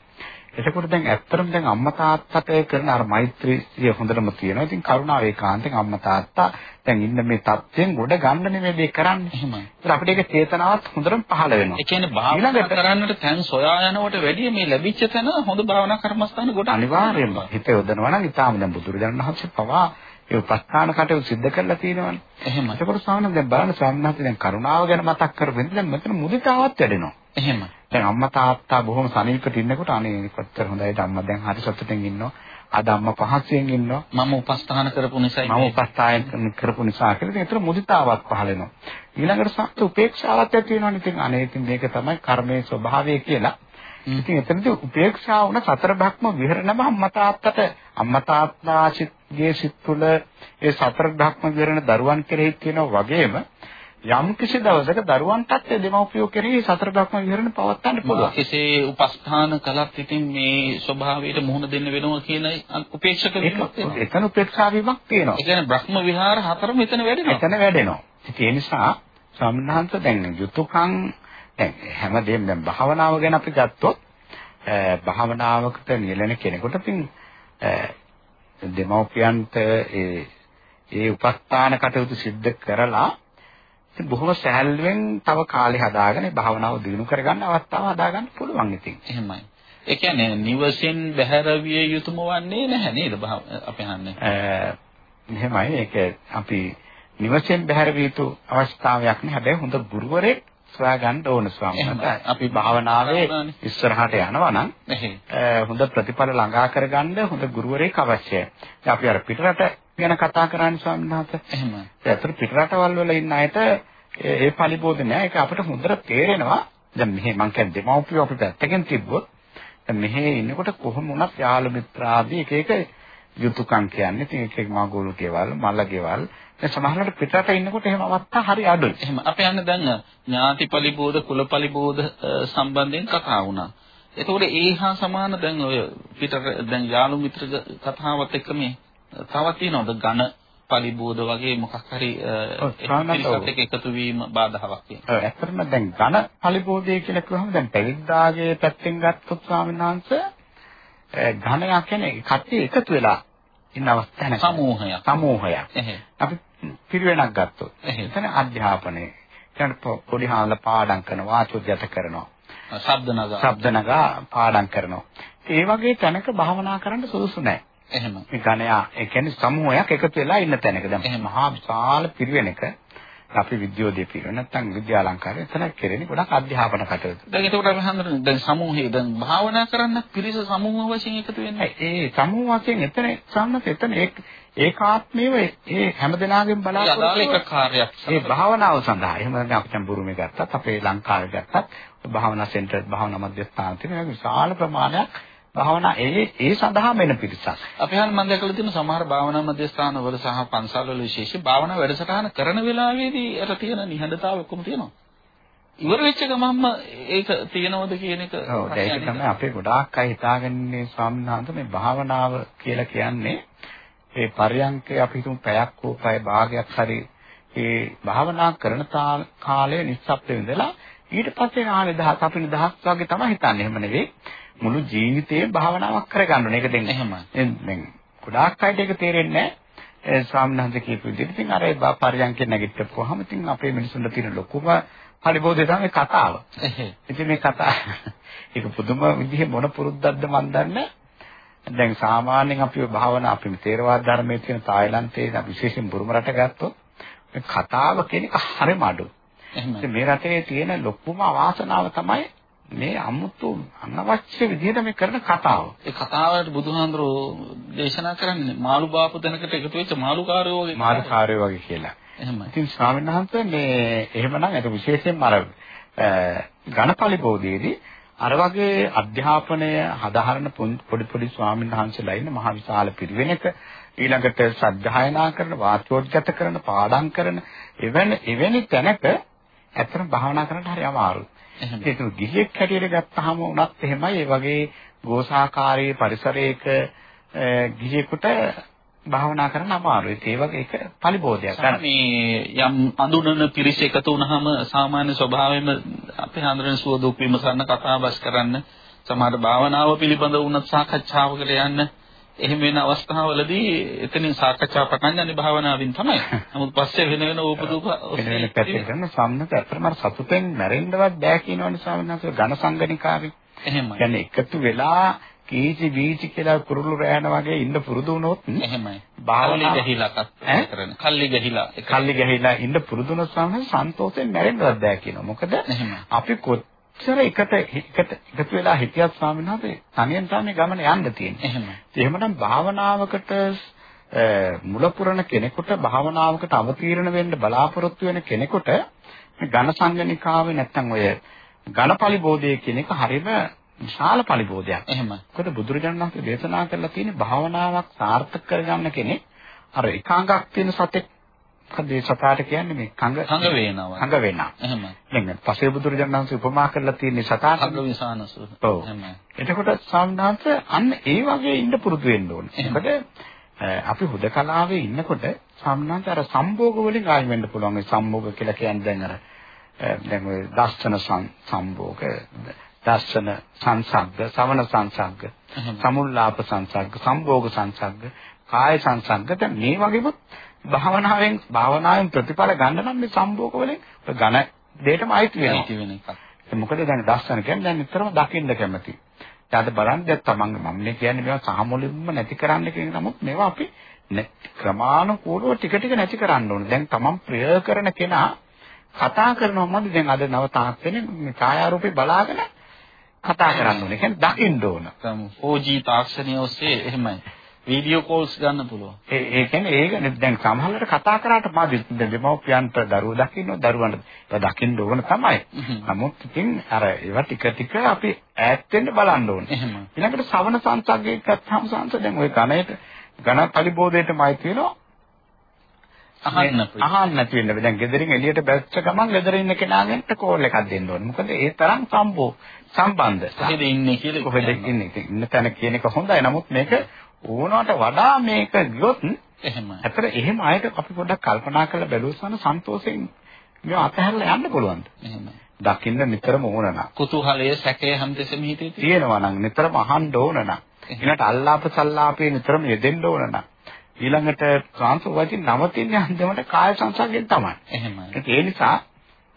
එතකොට දැන් ඇත්තටම දැන් අම්මා තාත්තට කරන අර මෛත්‍රිය හොඳටම තියෙනවා. ඉතින් කරුණාව ඒකාන්තයෙන් අම්මා තාත්තා දැන් ඉන්න මේ தත්යෙන් ගොඩ ගන්න නෙමෙයි මේ කරන්නේ. එහෙමයි. ඒත් අපිට ඒක චේතනාවත් හොඳටම පහළ වෙනවා. ඒ කියන්නේ භාවනා කරන්නට තැන් සොයා යනවට වැඩිය මේ ලැබිච්ච තැන හොඳ භාවනා කර්මස්ථාන කොට අනිවාර්යයෙන්ම හිත යොදනවා නම් ඊටාම දැන් බුදුරජාණන් වහන්සේ පවා ඒ උපස්ථාන කටයුතු සිද්ධ කරලා තියෙනවානේ. එහෙම. ඒකෝර ස්වාමීන් දැන් බලන්න ස්වාමීන් වහන්සේ දැන් කරුණාව ගැන මතක් කරගෙන දැන් මෙතන මුදිතාවත් වැඩෙනවා. එහෙම. දැන් අම්මා තාත්තා බොහොම සනීපට ඉන්නකොට අනේ කොච්චර හොඳයිද අම්මා දැන් හරි සතුටින් ඉන්නවා. අද අම්මා පහසුවෙන් ඉන්නවා. මම උපස්ථාන කරපු නිසායි මම උපස්ථාන කරපු නිසා කියලා ඒතර මුදිතාවක් පහළ වෙනවා. ඊළඟට සත්‍ය උපේක්ෂාවක් ඇති වෙනවනේ. ඉතින් අනේ ඉතින් මේක තමයි කර්මයේ ස්වභාවය කියලා. ඉතින් එතනදී උපේක්ෂාව වුණ සතර බ්‍රහ්ම විහරණම අම්මා තාත්තට අම්මා තාත්තාගේ සිත් තුළ ඒ සතර බ්‍රහ්ම විහරණ දරුවන් කෙරෙහි තියෙනවා වගේම යම් කිසි දවසක දරුවන්ටත් දෙමව්පියෝ කෙරෙහි සතර බ්‍රහ්ම විහරණ පවත්වන්න පුළුවන්. කෙසේ උපස්ථාන කළත් ඉතින් මේ ස්වභාවයට මුහුණ දෙන්න වෙනවා කියන උපේක්ෂක වීමක් තියෙනවා. එතන උපේක්ෂා වීමක් තියෙනවා. ඒ කියන්නේ බ්‍රහ්ම විහාර හතරම එතන වැඩෙනවා. එතන වැඩෙනවා. ඒ නිසා සම්හාන්ත දැන් යුතුයකම් දැන් හැමදේම දැන් භාවනාව ගැන අපි ගත්තොත් භාවනාවකට නියැලෙන කෙනෙකුට ඉතින් දෙමව්පියන්ට ඒ ඒ උපස්ථාන කටයුතු සිද්ධ කරලා ඉතින් බොහොම සෑහලුවෙන් තව කාලේ හදාගෙන භාවනාව දිනු කරගන්න අවස්ථාව හදාගන්න පුළුවන් ඉතින්. එහෙමයි. ඒ කියන්නේ නිවසෙන් බැහැර විය යුතුම වන්නේ නැහැ නේද අපි අහන්නේ. එහෙමයි. ඒක අපි නිවසෙන් බැහැර විය යුතු අවස්ථාවක් නේ. හැබැයි හොඳ ගුරුවරයෙක් සොයා ගන්න ඕන ස්වාමීන්. අපි භාවනාවේ ඉස්සරහට යනවා නම් හොඳ ප්‍රතිඵල ළඟා කරගන්න හොඳ ගුරුවරයෙක් අවශ්‍යයි. අපි අර පිටරට ගැන කතා කරන්නේ ස්වාමීන් වහන්සේ. එහෙමයි. ඒතර පිටරටවල් වල ඉන්න අයට ඒ පරිබෝධ නෑ. ඒක අපිට හොඳට තේරෙනවා. දැන් මෙහෙ මං කියන්නේ දෙමව්පියෝ අපි පැත්තකින් තිබ්බොත් දැන් මෙහෙ ඉන්නකොට කොහොම වුණත් යාළු මිත්‍රාදී එක එක යුතුයකම් කියන්නේ. ඉතින් එක එක මාගෝලු කේවල්, මල්ල කේවල් දැන් සමහරවිට පිටරට ඉන්නකොට එහෙම අවස්ථා හරි අඩුයි. එහෙම අපි යන්නේ දැන් ඥාති පරිබෝධ කුල පරිබෝධ සම්බන්ධයෙන් කතා වුණා. එතකොට ඒ හා සමාන දැන් ඔය පිටර දැන් යාළු මිත්‍ර කතාවත් එක්ක මේ තවත් තියෙනවද ඝන පරිබෝධ වගේ මොකක් හරි එක්ක එකතු වීම බාධාවක් තියෙනවා. ඇත්තටම දැන් ඝන පරිබෝධය කියලා කිව්වම දැන් පැවිද්දාගේ පැත්තෙන් ගත්තොත් ස්වාමීන් වහන්සේ ඝනයා කියන්නේ කට්ටිය එකතු වෙලා ඉන්න අවස්ථාවක්. සමූහයක්. සමූහයක්. අපි පිරිවෙනක් ගත්තොත් එතන අධ්‍යාපනය. ඊට පොඩි හාල පාඩම් කරනවා වාචෝද්‍යත කරනවා. ශබ්ද නගා. ශබ්ද නගා පාඩම් කරනවා. ඒ වගේ තැනක භාවනා කරන්න සුදුසු නැහැ එහෙම මේ ගණයා ඒ කියන්නේ සමූහයක් එකතු වෙලා ඉන්න තැනක දැන් මහා විශාල පිරිවෙනක අපි විද්‍යෝදේ පිළිවෙල නැත්නම් විද්‍යාලංකාරය එතන කෙරෙන්නේ ගොඩක් අධ්‍යාපන කටයුතු. දැන් ඒකට අපි හඳුනන දැන් සමූහයේ දැන් භාවනා කරන්න පිරිස සමූහ වශයෙන් එකතු වෙන්නේ. ඒ සමූහ වශයෙන් එතන සම්මත එතන ඒ ඒකාත්මීව ඒ හැමදෙනාගෙන් බලාපොරොත්තු එක කාර්යයක්. ඒ භාවනාව සඳහා එහෙම නැත්නම් අපි දැන් බුරුමේ ගත්තත් අපේ ලංකාවේ ගත්තත් භාවනා සෙන්ටර් භාවනා මධ්‍යස්ථාන තියෙන විශාල ප්‍රමාණයක් භාවනා ඒ ඒ සඳහාම එන පිරිසක්. අපි හන් මම දැකලා තියෙන සමහර භාවනා මධ්‍යස්ථානවල සහ පන්සල්වල විශේෂ භාවනා වැඩසටහන කරන වෙලාවේදී අර තියෙන නිහඬතාවය ඔක්කොම තියෙනවා. ඉවර වෙච්ච ගමන්ම ඒක තියෙනවද කියන එක ඔව් ඒක තමයි අපේ ගොඩාක් අය හිතාගන්නේ ස්වාමීන් වහන්සේ මේ භාවනාව කියලා කියන්නේ ඒ පරියන්කේ අපි හිතමු පැයක් හෝ පැය භාගයක් හරි ඒ භාවනා කරන කාලය නිස්සප්ප වෙඳලා ඊට පස්සේ ආ නිදහස් අපි නිදහස් වගේ තමයි හිතන්නේ. එහෙම නෙවෙයි. මුළු ජීවිතේම භාවනාවක් කරගන්න ඕනේ. ඒක දෙන්න. එහෙමයි. දැන් ගොඩාක් අයට ඒක තේරෙන්නේ නැහැ. ස්වාමීන් වහන්සේ කියපු විදිහට ඉතින් අර පරියන්කේ නැගිට්ටපුවාම ඉතින් අපේ මිනිසුන්ට තියෙන ලොකුම පරිබෝධය තමයි කතාව. ඉතින් මේ කතාව ඒක පුදුම විදිහේ මොන පුරුද්දක්ද මන් දන්නේ දැන් සාමාන්‍යයෙන් අපි භාවනා අපි තේරවාද ධර්මයේ තියෙන තායිලන්තයේ විශේෂයෙන් බුරුම රට ගත්තොත් කතාව කියන එක හරිම අඩුයි. මේ රටේ තියෙන ලොකුම අවාසනාව තමයි මේ අමුතු අනවශ්‍ය විදිහට මේ කරන කතාව. ඒ කතාවට බුදුහාඳුරෝ දේශනා කරන්නේ මාළු බාපු තැනකට එකතු වෙච්ච මාළුකාරයෝ වගේ. මාළුකාරයෝ වගේ කියලා. එහෙමයි. ඉතින් ස්වාමීන් වහන්සේ මේ එහෙමනම් ඒක විශේෂයෙන්ම අර ඝනපලි බෝධියේදී අර වගේ අධ්‍යාපනය හදාහරන පොඩි පොඩි ස්වාමීන් වහන්සේලා ඉන්න මහ විශාල පිරිවෙනක ඊළඟට සත්‍යයනා කරන වාචෝද්ගත කරන පාඩම් කරන එවැනි එවැනි තැනක ඇත්තටම භාවනා කරන්න හරි අමාරුයි. ඒක ගිහියෙක් හැටියට ගත්තාම උනත් එහෙමයි ඒ වගේ ගෝසාකාරී පරිසරයක ගිහියෙකුට භාවනා කරන්න අමාරුයි. ඒ වගේ ඒක පරිබෝධයක්. මේ යම් අඳුනන පිරිස එකතු වුනහම සාමාන්‍ය ස්වභාවයෙන්ම අපේ හඳුනන සුව දුක් විමසන්න කතා බස් කරන්න සමහර භාවනාව පිළිබඳ වුණත් සාකච්ඡාවකට යන්න එහෙම වෙන අවස්ථාවලදී එතනින් සාකච්ඡා පටන් ගන්න භාවනාවෙන් තමයි. නමුත් පස්සේ වෙන වෙන ඕපදූප ඔස්සේ පැත්තට ගන්න සම්නත ඇත්තටම සතුටෙන් මැරෙන්නවත් බෑ කියනවනේ ස්වාමීන් වහන්සේ ඝන සංගණිකාවේ. එහෙමයි. කියන්නේ එකතු වෙලා කීචි බීචි කියලා කුරුළු රෑන වගේ ඉන්න පුරුදු වුණොත් එහෙමයි. බාලි ගහිලා කත් කරන. කල්ලි ගහිලා. කල්ලි ගහිලා ඉන්න පුරුදු වුණොත් සම්හස සන්තෝෂයෙන් මැරෙන්නවත් බෑ කියනවා. මොකද අපි කොත් කොච්චර එකට එකට එකතු වෙලා හිටියත් ස්වාමීන් වහන්සේ තනියෙන් තමයි ගමන යන්න තියෙන්නේ. එහෙමයි. එහෙමනම් භාවනාවකට මුල පුරන කෙනෙකුට භාවනාවකට අවතීර්ණ වෙන්න බලාපොරොත්තු වෙන කෙනෙකුට ඝන සංගණිකාවේ නැත්තම් ඔය ඝනපලි බෝධය කියන එක හරියම විශාල පරිබෝධයක්. එහෙම. මොකද බුදුරජාණන් වහන්සේ දේශනා කරලා තියෙන භාවනාවක් සාර්ථක කරගන්න කෙනෙක් අර එකාංගක් තියෙන සතෙක් මොකද ඒ සතාට කියන්නේ මේ කඟ කඟ වේනවා. කඟ වෙනා. එහෙම. දැන් පසේ බුදුරජාණන් වහන්සේ උපමා කරලා තියෙන සතාට කඟ විසානසු. ඔව්. එහෙම. එතකොට සාමනාංශ අන්න ඒ වගේ ඉන්න පුරුදු වෙන්න ඕනේ. මොකද අපි හුදකලාවේ ඉන්නකොට සාමනාංශ අර සම්භෝග වලින් ආයෙ වෙන්න පුළුවන්. ඒ සම්භෝග කියලා කියන්නේ දැන් අර දැන් ඔය දර්ශන සම්භෝග දර්ශන සංසග්ග, සවන සංසග්ග, සමුල්ලාප සංසග්ග, සම්භෝග සංසග්ග, කාය සංසග්ග දැන් මේ වගේම භාවනාවෙන් භාවනාවෙන් ප්‍රතිඵල ගන්න නම් මේ සම්භෝග වලින් ඝන දෙයටම අයිති වෙනවා. අයිති වෙන එකක්. මොකද දැන් දර්ශන කියන්නේ දැන් නිතරම දකින්න කැමති. ඊට බලන්න දැන් තමන් මම මේ කියන්නේ මේවා සාමුලින්ම නැති කරන්න කියන නමුත් මේවා අපි ක්‍රමානුකූලව ටික ටික නැති කරන්න ඕනේ. දැන් තමන් ප්‍රිය කරන කෙනා කතා කරනවා මොකද දැන් අද නව තාක්ෂණය මේ ඡායාරූපේ බලාගෙන කතා කරන්න ඕනේ. කියන්නේ දකින්න ඕන. 4G තාක්ෂණය ඔස්සේ එහෙමයි. වීඩියෝ කෝල්ස් ගන්න පුළුවන්. ඒ ඒ කියන්නේ ඒක දැන් සමහරවිට කතා කරාට මදි. දෙමව්පියන්ට දරුවෝ දකින්න දරුවන්ට දකින්න ඕන තමයි. නමුත් ඉතින් අර ඒවා ටික ටික අපි ඈත් වෙන්න බලන්න ඕනේ. ඊළඟට ශ්‍රවණ සංසග්ගේ ගත්තාම සංස දැන් ওই ඝණයට ඝන පරිබෝධයටමයි තියෙනවා. අහන්න අහන්න නැති වෙන්න. දැන් ගෙදරින් එළියට බැස්ස ගමන් ගෙදර ඉන්න කෙනාගෙන්ට කෝල් එකක් දෙන්න ඕනේ. මොකද ඒ තරම් සම්බෝ සම්බන්ධ. කොහෙද ඉන්නේ කියලා කොහෙද ඉන්නේ ඉන්න තැන කියන එක හොඳයි. නමුත් මේක ඕනවට වඩා මේක ගියොත් එහෙම. ඇත්තට එහෙම අයට අපි පොඩ්ඩක් කල්පනා කරලා බැලුවොත් සන්තෝෂයෙන් මේ අතහැරලා යන්න පුළුවන්. එහෙම. දකින්න නිතරම ඕන නම්. කුතුහලය සැකය හැමදෙසම හිතේ තියෙනවා නම් නිතරම අහන්න ඕන නම්. ඊළඟට අල්ලාප සල්ලාපේ නිතරම යෙදෙන්න ඕන නම්. ඊළඟට සංසෝවචින් නවතින්නේ අන්තිමට කාය සංසර්ගයෙන් තමයි. එහෙමයි. ඒ නිසා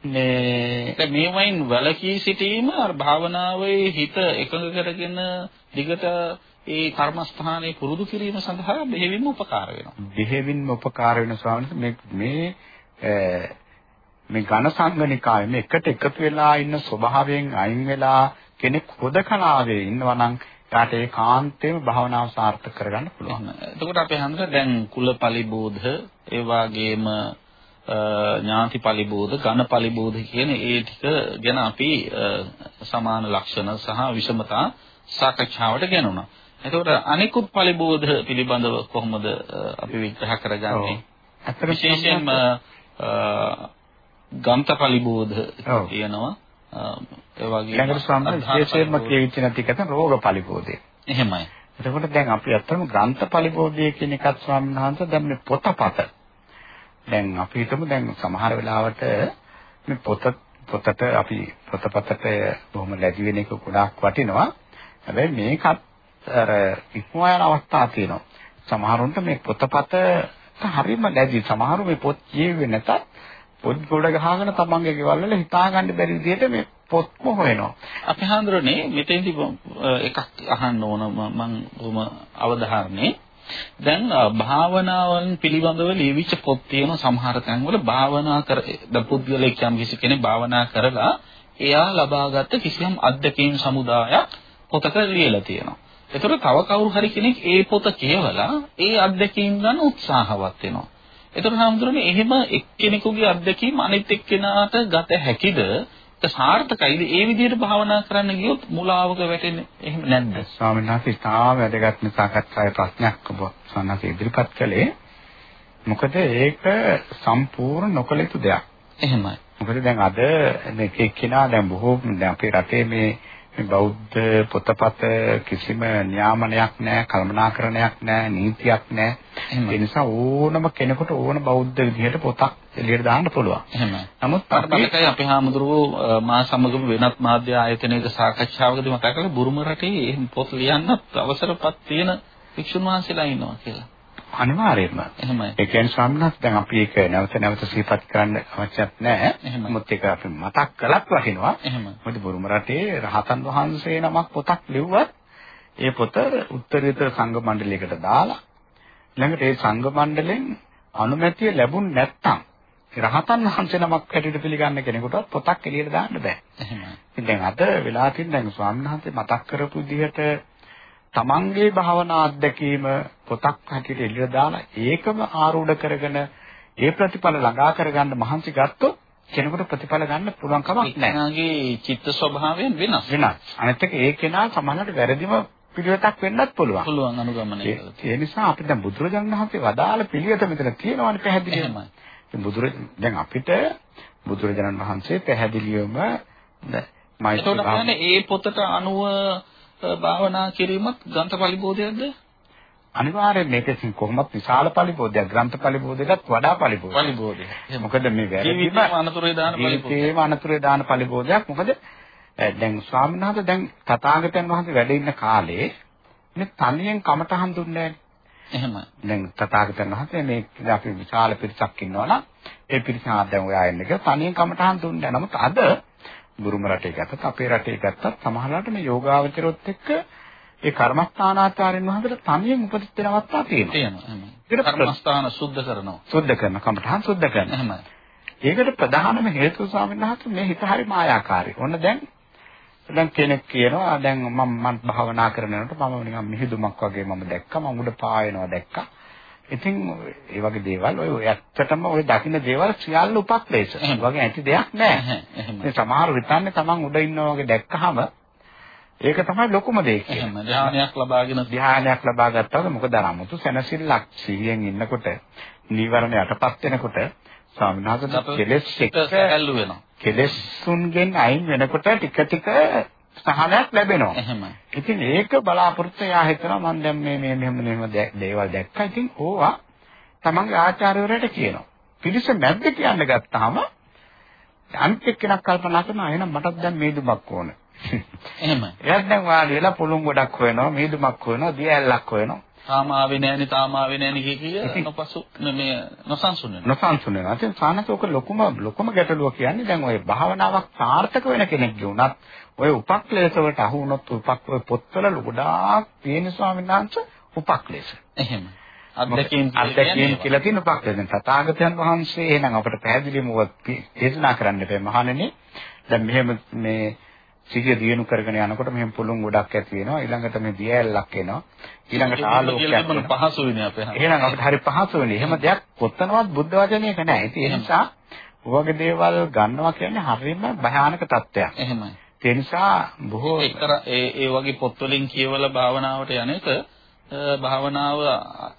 මේ මේ වයින් වැලකී සිටීම භාවනාවේ හිත එකඟ කරගෙන දිගට ඒ කර්මස්ථානයේ පුරුදු කිරීම සඳහා බෙහෙවින්ම උපකාර වෙනවා. බෙහෙවින්ම උපකාර වෙන ස්වාමීන් මේ මේ මේ ඝන සංගණිකාවේ මේ එකට එකතු වෙලා ඉන්න ස්වභාවයෙන් අයින් වෙලා කෙනෙක් හොදකලාවේ ඉන්නවා නම් ඊට ඒ කාන්තේම භාවනාව සාර්ථක කරගන්න පුළුවන්. එතකොට අපේ හන්දර දැන් කුලපලිබෝධ ඒ වගේම ඥාතිපලිබෝධ ඝනපලිබෝධ කියන ඒ ටික ගැන අපි සමාන ලක්ෂණ සහ විෂමතා සාකච්ඡාවට ගෙනුණා. එතකොට අනිකුත් පලිබෝධ පිළිබඳව කොහොමද අපි විග්‍රහ කරගන්නේ? විශේෂයෙන්ම ගන්ත පලිබෝධ කියනවා. ඒ වගේ ඊළඟට සම්බන්ධ විශේෂයෙන්ම කියවිච්ච නැති එකට රෝග පරිපෝධය. එහෙමයි. එතකොට දැන් අපි අත්‍තරම ග්‍රන්ථ පරිපෝධය කියන එකත් ස්වාමීන් වහන්සේ දැන් මේ පොතපත. දැන් අපි හිතමු දැන් සමහර වෙලාවට මේ පොත පොතට අපි පොතපතට බොහොම ලැබි වෙන එක ගොඩාක් වටිනවා. හැබැයි මේකත් අර ඉක්මවා යන අවස්ථා තියෙනවා. සමහරුන්ට මේ පොතපත හරියම ලැබි. සමහරු මේ පොත් කියුවේ නැතත් පොත් ගොඩ ගහගෙන තමන්ගේ ගෙවල් වල හිතා ගන්න බැරි විදිහට මේ පොත්ම හොයනවා. අපි හඳුරන්නේ මෙතෙන්දි එකක් අහන්න ඕන මම උම අවධාරණේ දැන් භාවනාවන් පිළිබඳව ලියවිච්ච පොත් තියෙන සමහර තැන්වල භාවනා කර ද පුද්ගලයෙක් යම් කිසි කෙනෙක් භාවනා කරලා එයා ලබාගත් කිසියම් අත්දැකීම් සමුදායක් පොතක ලියලා තියෙනවා. ඒතර තව කවුරු හරි කෙනෙක් ඒ පොත කියවලා ඒ අත්දැකීම් ගන්න උත්සාහවත් වෙනවා. ඒතර හාමුදුරනේ එහෙම එක්කෙනෙකුගේ අත්දැකීම් අනිත් එක්කෙනාට ගත හැකිද? ඒක සාර්ථකයිද? ඒ විදිහට භාවනා කරන්න ගියොත් මුලාවක වැටෙන්නේ එහෙම නැද්ද? ස්වාමීන් වහන්සේ තාම වැදගත් සාකච්ඡාවේ ප්‍රශ්නයක් ඔබ සන්නස ඉදිරිපත් කළේ. මොකද ඒක සම්පූර්ණ නොකළ යුතු දෙයක්. එහෙමයි. මොකද දැන් අද මේ එක්කෙනා දැන් බොහෝ දැන් අපේ රටේ මේ මේ බෞද්ධ පොතපත කිසිම නියාමනයක් නැහැ, කළමනාකරණයක් නැහැ, නීතියක් නැහැ. ඒ නිසා ඕනම කෙනෙකුට ඕන බෞද්ධ විදිහට පොතක් එළියට දාන්න පුළුවන්. එහෙමයි. නමුත් අර්ථකයි අපේ හාමුදුරුවෝ මා සමගම වෙනත් මාධ්‍ය ආයතනයක සාකච්ඡාවකදී මතක් කළා බුරුම රටේ පොත් ලියන්නත් අවසරපත් තියෙන වික්ෂුන් වහන්සේලා ඉන්නවා කියලා. අනිවාර්යයෙන්ම. එහෙමයි. ඒ කියන්නේ ස්වාමීන් වහන්සේ දැන් අපි ඒක නැවත නැවත සිහිපත් කරන්න අවශ්‍යත් නැහැ. මොකද ඒක අපි මතක් කළත් වටිනවා. එහෙමයි. මොකද බුරුම රටේ රහතන් වහන්සේ නමක් පොතක් ලිව්වත් ඒ පොත උත්තරීතර සංඝ මණ්ඩලයකට දාලා ළඟට ඒ සංඝ මණ්ඩලෙන් අනුමැතිය ලැබුණ නැත්නම් රහතන් වහන්සේ නමක් හැටියට පිළිගන්න කෙනෙකුට පොතක් එළියට දාන්න බෑ. එහෙමයි. ඉතින් දැන් අද වෙලා තියෙන දැන් ස්වාමීන් වහන්සේ මතක් කරපු විදිහට තමන්ගේ භාවනා අත්දැකීම පොතක් හැටියට එළියට දාලා ඒකම ආරූඪ කරගෙන ඒ ප්‍රතිඵල ළඟා කරගන්න මහන්සි ගත්තොත් කෙනෙකුට ප්‍රතිඵල ගන්න පුළුවන් කමක් නැහැ. එක්කෙනාගේ චිත්ත ස්වභාවයෙන් වෙනස්. වෙනස්. අනිත් එක ඒ කෙනා සමහරවිට වැරදිම පිළිවෙතක් වෙන්නත් පුළුවන්. පුළුවන් අනුගමනය කළා. ඒ නිසා අපිට දැන් බුදුරජාණන් වහන්සේ වදාළ පිළිවෙත මෙතන තියෙනවානේ පැහැදිලිව. එහෙමයි. ඉතින් බුදුර දැන් අපිට බුදුරජාණන් වහන්සේ පැහැදිලිවම මෛත්‍රී ඒ පොතට අනුව භාවනා කිරීමත් ග්‍රන්ථ පරිබෝධයක්ද? අනිවාර්යෙන් මේක කොහොමත් විශාල පරිබෝධයක් ග්‍රන්ථ පරිබෝධයටත් වඩා පරිබෝධයක්. පරිබෝධය. මොකද මේ වැරදිම අනතුරේ දාන පරිබෝධය. ජීවිතේම අනතුරේ දාන පරිබෝධයක්. මොකද දැන් ස්වාමීන් වහන්සේ දැන් තථාගතයන් වහන්සේ වැඩ ඉන්න කාලේ මේ තනියෙන් කමටහන් දුන්නේ එහෙමයි. දැන් තථාගතයන් වහන්සේ මේ අපි විශාල පිරිසක් ඉන්නවනම් ඒ පිරිස ආ දැන් ඔයා එන්න කියලා තනියෙන් කමටහන් දුන්නේ. නමුත් අද බුරුම රටේ ගත්තත් අපේ රටේ ගත්තත් සමහරවිට මේ යෝගාවචරොත් එක්ක ඒ කර්මස්ථානාචාර්යන් වහන්සේට තනියෙන් උපදෙස් දෙන අවස්ථා තියෙනවා. තියෙනවා. කර්මස්ථාන සුද්ධ කරනවා. සුද්ධ කරන කමටහන් සුද්ධ කරන. එහෙමයි. ඒකට ප්‍රධානම හේතුව ස්වාමීන් වහන්සේ මේ හිත හරි මායාකාරී. ඔන්න දැන් දැන් කෙනෙක් කියනවා දැන් මම මම භාවනා කරනකොට මම නිකන් මිහිදුමක් වගේ මම දැක්කා මම උඩ පායනවා දැක්කා. ඉතින් ඒ වගේ දේවල් ඔය ඇත්තටම ඔය දකින්න දේවල් සියල්ල උපක්ලේශ. ඒ වගේ ඇති දෙයක් එහෙමයි. ඉතින් සමහර විතන්නේ Taman උඩ ඉන්නවා වගේ දැක්කහම ඒක තමයි ලොකුම දේ කියන්නේ. එහෙම ධානයක් ලබාගෙන ධ්‍යානයක් ලබා ගත්තාම මොකද අරමුතු සැනසෙල්ලක් සිහියෙන් ඉන්නකොට නීවරණ යටපත් වෙනකොට ස්වාමීන් වහන්සේ කෙලෙස් එක්ක සැහැල්ලු වෙනවා. කෙලෙස්ුන්ගෙන් අයින් වෙනකොට ටික ටික සහනයක් ලැබෙනවා. එහෙමයි. ඉතින් ඒක බලාපොරොත්තු යා හිතනවා මම දැන් මේ මේ මෙහෙම මෙහෙම දේවල් දැක්කා. ඉතින් ඕවා තමන්ගේ ආචාර්යවරයාට කියනවා. පිරිස මැද්ද කියන්න ගත්තාම අනිත් එක්කෙනෙක් කල්පනා කරනවා එහෙනම් මටත් දැන් මේදුමක් ඕන. එහෙමයි. එයාත් දැන් වාඩි වෙලා පුළුන් ගොඩක් හොයනවා, මේදුමක් හොයනවා, දියැලක් හොයනවා. තාම ආවේ නෑනේ තාම ආවේ නෑනේ කිය කිය නොපසු මේ නොසන්සුන් වෙනවා. නොසන්සුන් වෙනවා. ඉතින් සානසෝක ලොකුම ලොකුම ගැටලුව කියන්නේ දැන් ওই භාවනාවක් සාර්ථක වෙන කෙනෙක්ගේ උනත් ඔය උපක්ලේශ වලට අහු වුණොත් උපක් ඔය පොත්වල ගොඩාක් තියෙන ස්වාමීන් වහන්සේ උපක්ලේශ. එහෙම. අත්දැකීම් අත්දැකීම් කියලා තියෙන උපක්ලේශ. තථාගතයන් වහන්සේ එහෙනම් අපිට පැහැදිලිවම දේශනා කරන්න බෑ මහණෙනි. දැන් මෙහෙම මේ සිහිය දියුණු කරගෙන යනකොට මෙහෙම පුළුන් ගොඩක් ඇති වෙනවා. ඊළඟට මේ දියැලක් එනවා. ඊළඟට ආලෝකයක් එනවා. පහසුයිනේ අපේ හා. එහෙනම් අපිට හරි පහසු වෙන්නේ. එහෙම දෙයක් කොතනවත් බුද්ධ වචනයක නැහැ. ඒ නිසා ඔයගේ දේවල් ගන්නවා කියන්නේ හරියම භයානක තත්ත්වයක්. එහෙමයි. ඒ නිසා බොහෝ එක්තර ඒ ඒ වගේ පොත් වලින් කියවලා භාවනාවට යන එක අ, භාවනාව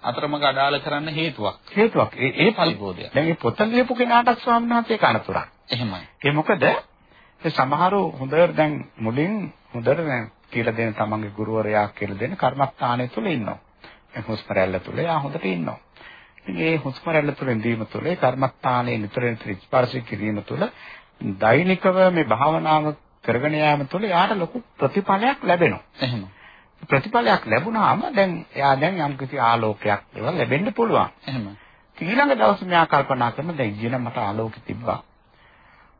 අතරමඟ අඩාල කරන්න හේතුවක්. හේතුවක්. ඒ ඒ පරිබෝධය. දැන් මේ පොත ලියපු කෙනාට ස්වාමීන් වහන්සේ කනතුරක්. එහෙමයි. ඒ මොකද ඒ සමහරු හොඳට දැන් මුලින් හොඳට දැන් කියලා දෙන තමන්ගේ ගුරුවරයා කියලා දෙන කර්මස්ථානය තුල ඉන්නවා. ඒ හුස්ම රැල්ල තුල යා හොඳට ඉන්නවා. ඉතින් ඒ හුස්ම රැල්ල තුල ඉඳීම තුල ඒ කර්මස්ථානයේ නිතර නිතර ස්පර්ශ කිරීම තුල දෛනිකව මේ භාවනාව කරගෙන යාම තුළ යාට ලොකු ප්‍රතිඵලයක් ලැබෙනවා. එහෙම. ප්‍රතිඵලයක් ලැබුණාම දැන් එයා දැන් යම්කිසි ආලෝකයක් ඒවා ලැබෙන්න පුළුවන්. එහෙම. ඊළඟ දවසේ මෙයා කල්පනා කරන දැන් ඉගෙන මට ආලෝකෙ තිබ්බා.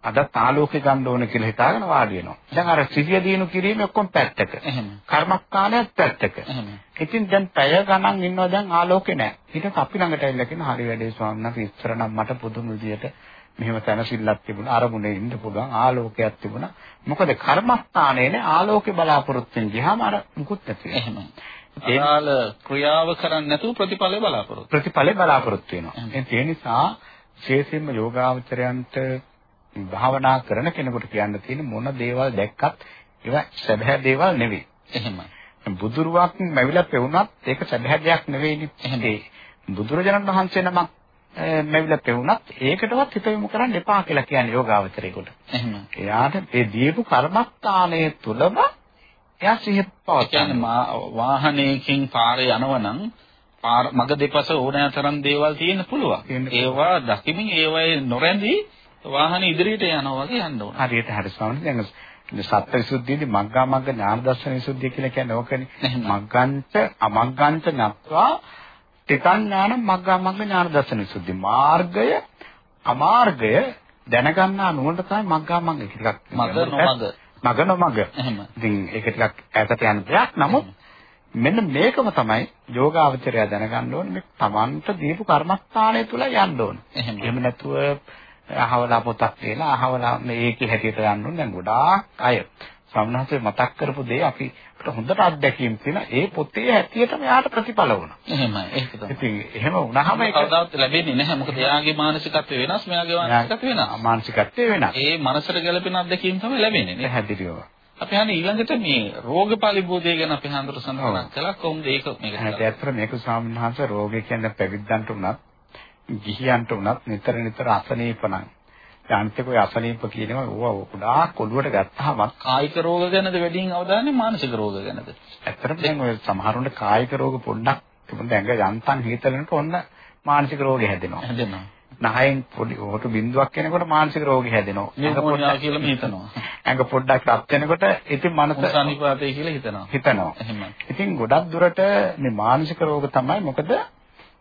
අදත් ආලෝකේ ගන්න ඕන කියලා හිතාගෙන වාඩි වෙනවා. දැන් අර සිහිය දිනු කිරීම ඔක්කොම පැත්තක. එහෙම. කර්මස්ථානයත් පැත්තක. එහෙම. ඉතින් දැන් පැය ගණන් ඉන්නවා දැන් ආලෝකේ නැහැ. ඊට අපි ළඟට ඇවිල්ලා කියන හරි වැඩේ ස්වාමීන් වහන්සේ ඉස්සර නම් මට පුදුම විදියට මෙහෙම තනසිල්ලක් තිබුණා අරමුණේ ඉන්න පුළුවන් ආලෝකයක් තිබුණා. මොකද කර්මස්ථානයේනේ ආලෝකේ බලාපොරොත්තු වෙන ගියාම අර මුකුත් නැති වෙනවා. එහෙම. අදාළ ක්‍රියාව කරන්නේ නැතුව ප්‍රතිඵලය බලාපොරොත්තු. ප්‍රතිඵලය බලාපොරොත්තු වෙනවා. ඒ නිසා විශේෂයෙන්ම යෝගාවචරයන්ට භාවනා කරන කෙනෙකුට කියන්න තියෙන මොන දේවල් දැක්කත් ඒවා සැබෑ දේවල් නෙවෙයි. එහෙමයි. බුදුරුවක් මැවිලා පෙවුනත් ඒක සැබෑ දෙයක් නෙවෙයිනේ. එහෙමයි. බුදුරජාණන් වහන්සේ නමක් මැවිලා පෙවුනත් ඒකටවත් හිත යොමු කරන්න එපා කියලා කියන්නේ යෝගාවචරයේකට. එහෙම. එයාට ඒ දීපු කර්මස්ථානයේ තුලම එයා සිහිය පවත්වනවා. කියන්නේ වාහනයකින් පාරේ යනවනම් පාර මග දෙපස ඕනෑතරම් දේවල් තියෙන්න පුළුවන්. ඒවා දකිමින් ඒවයේ නොරැඳී වාහනේ ඉදිරියට යනවා වගේ යන්න ඕන. හරියට හරි ස්වාමීනි දැන් සත්‍ය විසුද්ධියේදී මග්ගා මග්ග ඥාන දර්ශන විසුද්ධිය කියලා කියන්නේ ඕකනේ. මග්ගංච අමග්ගංච නත්වා තිතං ඥාන මග්ගා මග්ග ඥාන දර්ශන විසුද්ධිය. මාර්ගය අමාර්ගය දැනගන්නා නුවණ තමයි මග්ගා මග්ග ටිකක්. මග නොමග. මග නොමග. එහෙම. ඉතින් ඒක ටිකක් ඈතට යන දෙයක්. නමුත් මෙන්න මේකම තමයි යෝගාවචරය දැනගන්න ඕනේ මේ Tamanට දීපු කර්මස්ථානය තුල යන්න ඕනේ. එහෙම නැතුව අහවලා පොතක් කියලා අහවලා මේකේ හැටියට යන්න ඕනේ. දැන් ගොඩාක් අය සම්හසේ මතක් කරපු දේ අපි හොඳට අත්දැකීම් තියෙන ඒ පොතේ හැටියට මෙයාට ප්‍රතිඵල වුණා. එහෙමයි ඒක තමයි. ඉතින් එහෙම වුණාම ඒක කවදාවත් ලැබෙන්නේ නැහැ. මොකද එයාගේ මානසිකත්වය වෙනස්, මෙයාගේ මානසිකත්වය වෙනස්. මානසිකත්වය වෙනස්. ඒ මනසට ගැළපෙන අත්දැකීම් තමයි ලැබෙන්නේ නේ. පැහැදිලිව. අපි හන්නේ ඊළඟට මේ රෝග පරිබෝධය ගැන අපි හඳුර සඳහන් කළා කොහොමද ඒක මේක ඇත්තට මේක ස්වාමීන් වහන්සේ රෝගය කියන්නේ පැවිද්දන්ට උනත් ගිහියන්ට උනත් නිතර නිතර අසනීප නම් යාන්ත්‍රික ඔය අසනීප කියනවා ඕවා ගොඩාක් ඔළුවට ගත්තාම කායික රෝග ගැනද වැඩියෙන් අවධානය මානසික රෝග ගැනද ඇත්තටම දැන් ඔය සමහරුන්ට කායික රෝග පොඩ්ඩක් දැන් යන්තම් හිතලනට ඔන්න මානසික රෝග හැදෙනවා හැදෙනවා නහයෙන් පොඩි හොට බින්දුවක් එනකොට මානසික රෝගී හැදෙනවා. නියුමෝනියා කියලා හිතනවා. ඇඟ පොඩ්ඩක් රත් වෙනකොට ඉතින් මනස සනිපාතය කියලා හිතනවා. හිතනවා. එහෙමයි. ඉතින් ගොඩක් දුරට මේ මානසික රෝග තමයි මොකද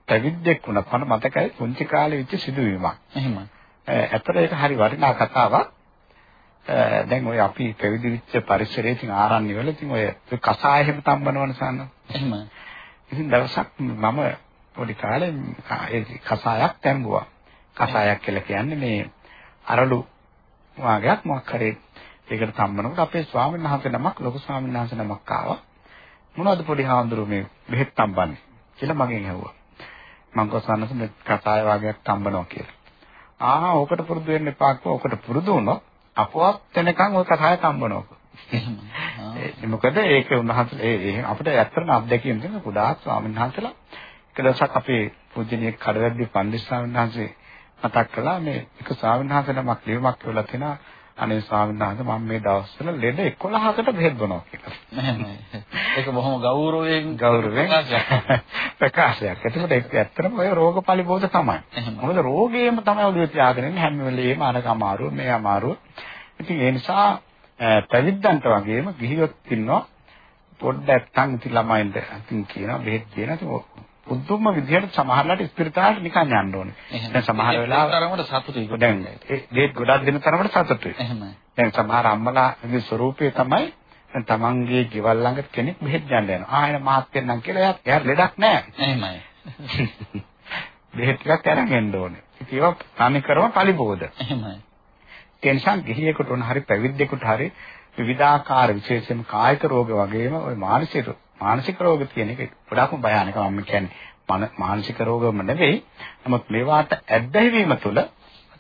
පැවිද්දෙක් වුණත් මම මතකයි පුංචි කාලේ වෙච්ච සිදුවීමක්. එහෙමයි. ඇත්තට ඒක හරි වටිනා කතාවක්. දැන් ඔය අපි පැවිදි වෙච්ච පරිසරයේ ඉතින් ආරණ්‍ය වල ඉතින් ඔය කසාය හැම තම්බනවන සන්න. එහෙමයි. ඉතින් දවසක් මම පොඩි කාලේ ඒ කසායක් තැඹුවා. කසායක් කියලා කියන්නේ මේ අරලු වාගයක් මොකක් හරි ඒකට තම්බනකොට අපේ ස්වාමීන් වහන්සේ නමක් ලොකු ස්වාමීන් වහන්සේ නමක් ආවා. මොනවද පොඩි හාමුදුරුවෝ මේ බෙහෙත් තම්බන්නේ කියලා මගෙන් ඇහුවා. මං කොසන්නස මේ කසාය වාගයක් තම්බනවා කියලා. ආහා ඕකට පුරුදු වෙන්න එපා කිව්වා. ඕකට පුරුදු වුණොත් අපවත් වෙනකන් ওই කසාය තම්බනවා. මොකද ඒක උන්වහන්සේ ඒ අපිට ඇත්තටම අත්දැකීම් තියෙන ගොඩාක් ස්වාමීන් වහන්සේලා එක දවසක් අපේ පූජනීය කඩවැද්දි පන්දි ස්වාමීන් වහන්සේ මතක් කළා මේ එක ස්වාමීන් වහන්සේ නමක් ලියුමක් කියලා තියෙනවා අනේ ස්වාමීන් වහන්සේ මම මේ දවස්වල ලෙඩ 11කට බෙහෙත් බොනවා කියලා. ඒක බොහොම ගෞරවයෙන් ගෞරවයෙන් ප්‍රකාශයක්. එතකොට ඒක ඇත්තටම ඔය රෝග පරිබෝධ තමයි. මොකද රෝගේම තමයි ඔළුවේ තියාගෙන ඉන්නේ හැම වෙලේම අරක අමාරුව මේ අමාරුව. ඉතින් ඒ නිසා පැවිද්දන්ට වගේම ගිහියොත් ඉන්නවා පොඩ්ඩක් තන් ඉති ළමයින්ට අතින් කියනවා බෙහෙත් කියන පුදුම විදිහට සමහරලාට ස්පිරිතාලට නිකන් යන්න ඕනේ. දැන් සමහර වෙලාවට තරමට සතුටුයි. දැන් ඒ දේත් ගොඩක් දෙන තරමට සතුටුයි. එහෙමයි. දැන් සමහර අම්මලාගේ ස්වරූපය තමයි දැන් තමන්ගේ ගෙවල් ළඟ කෙනෙක් බෙහෙත් ගන්න යනවා. ආ එන මාත් වෙන්නම් කියලා එයා එයා ලෙඩක් නැහැ. එහෙමයි. බෙහෙත් ටිකක් අරන් එන්න ඕනේ. ඒවා තනි කරම පරිබෝධ. එහෙමයි. නිසා ගිහියෙකුට උන හරි පැවිද්දෙකුට හරි විවිධාකාර විශේෂයෙන් කායික රෝග වගේම ওই මානසික මානසික රෝග තියෙන එක ගොඩාක්ම භයානක මම කියන්නේ මානසික රෝගම නෙවෙයි. නමුත් මේවාට ඇබ්බැහිවීම තුළ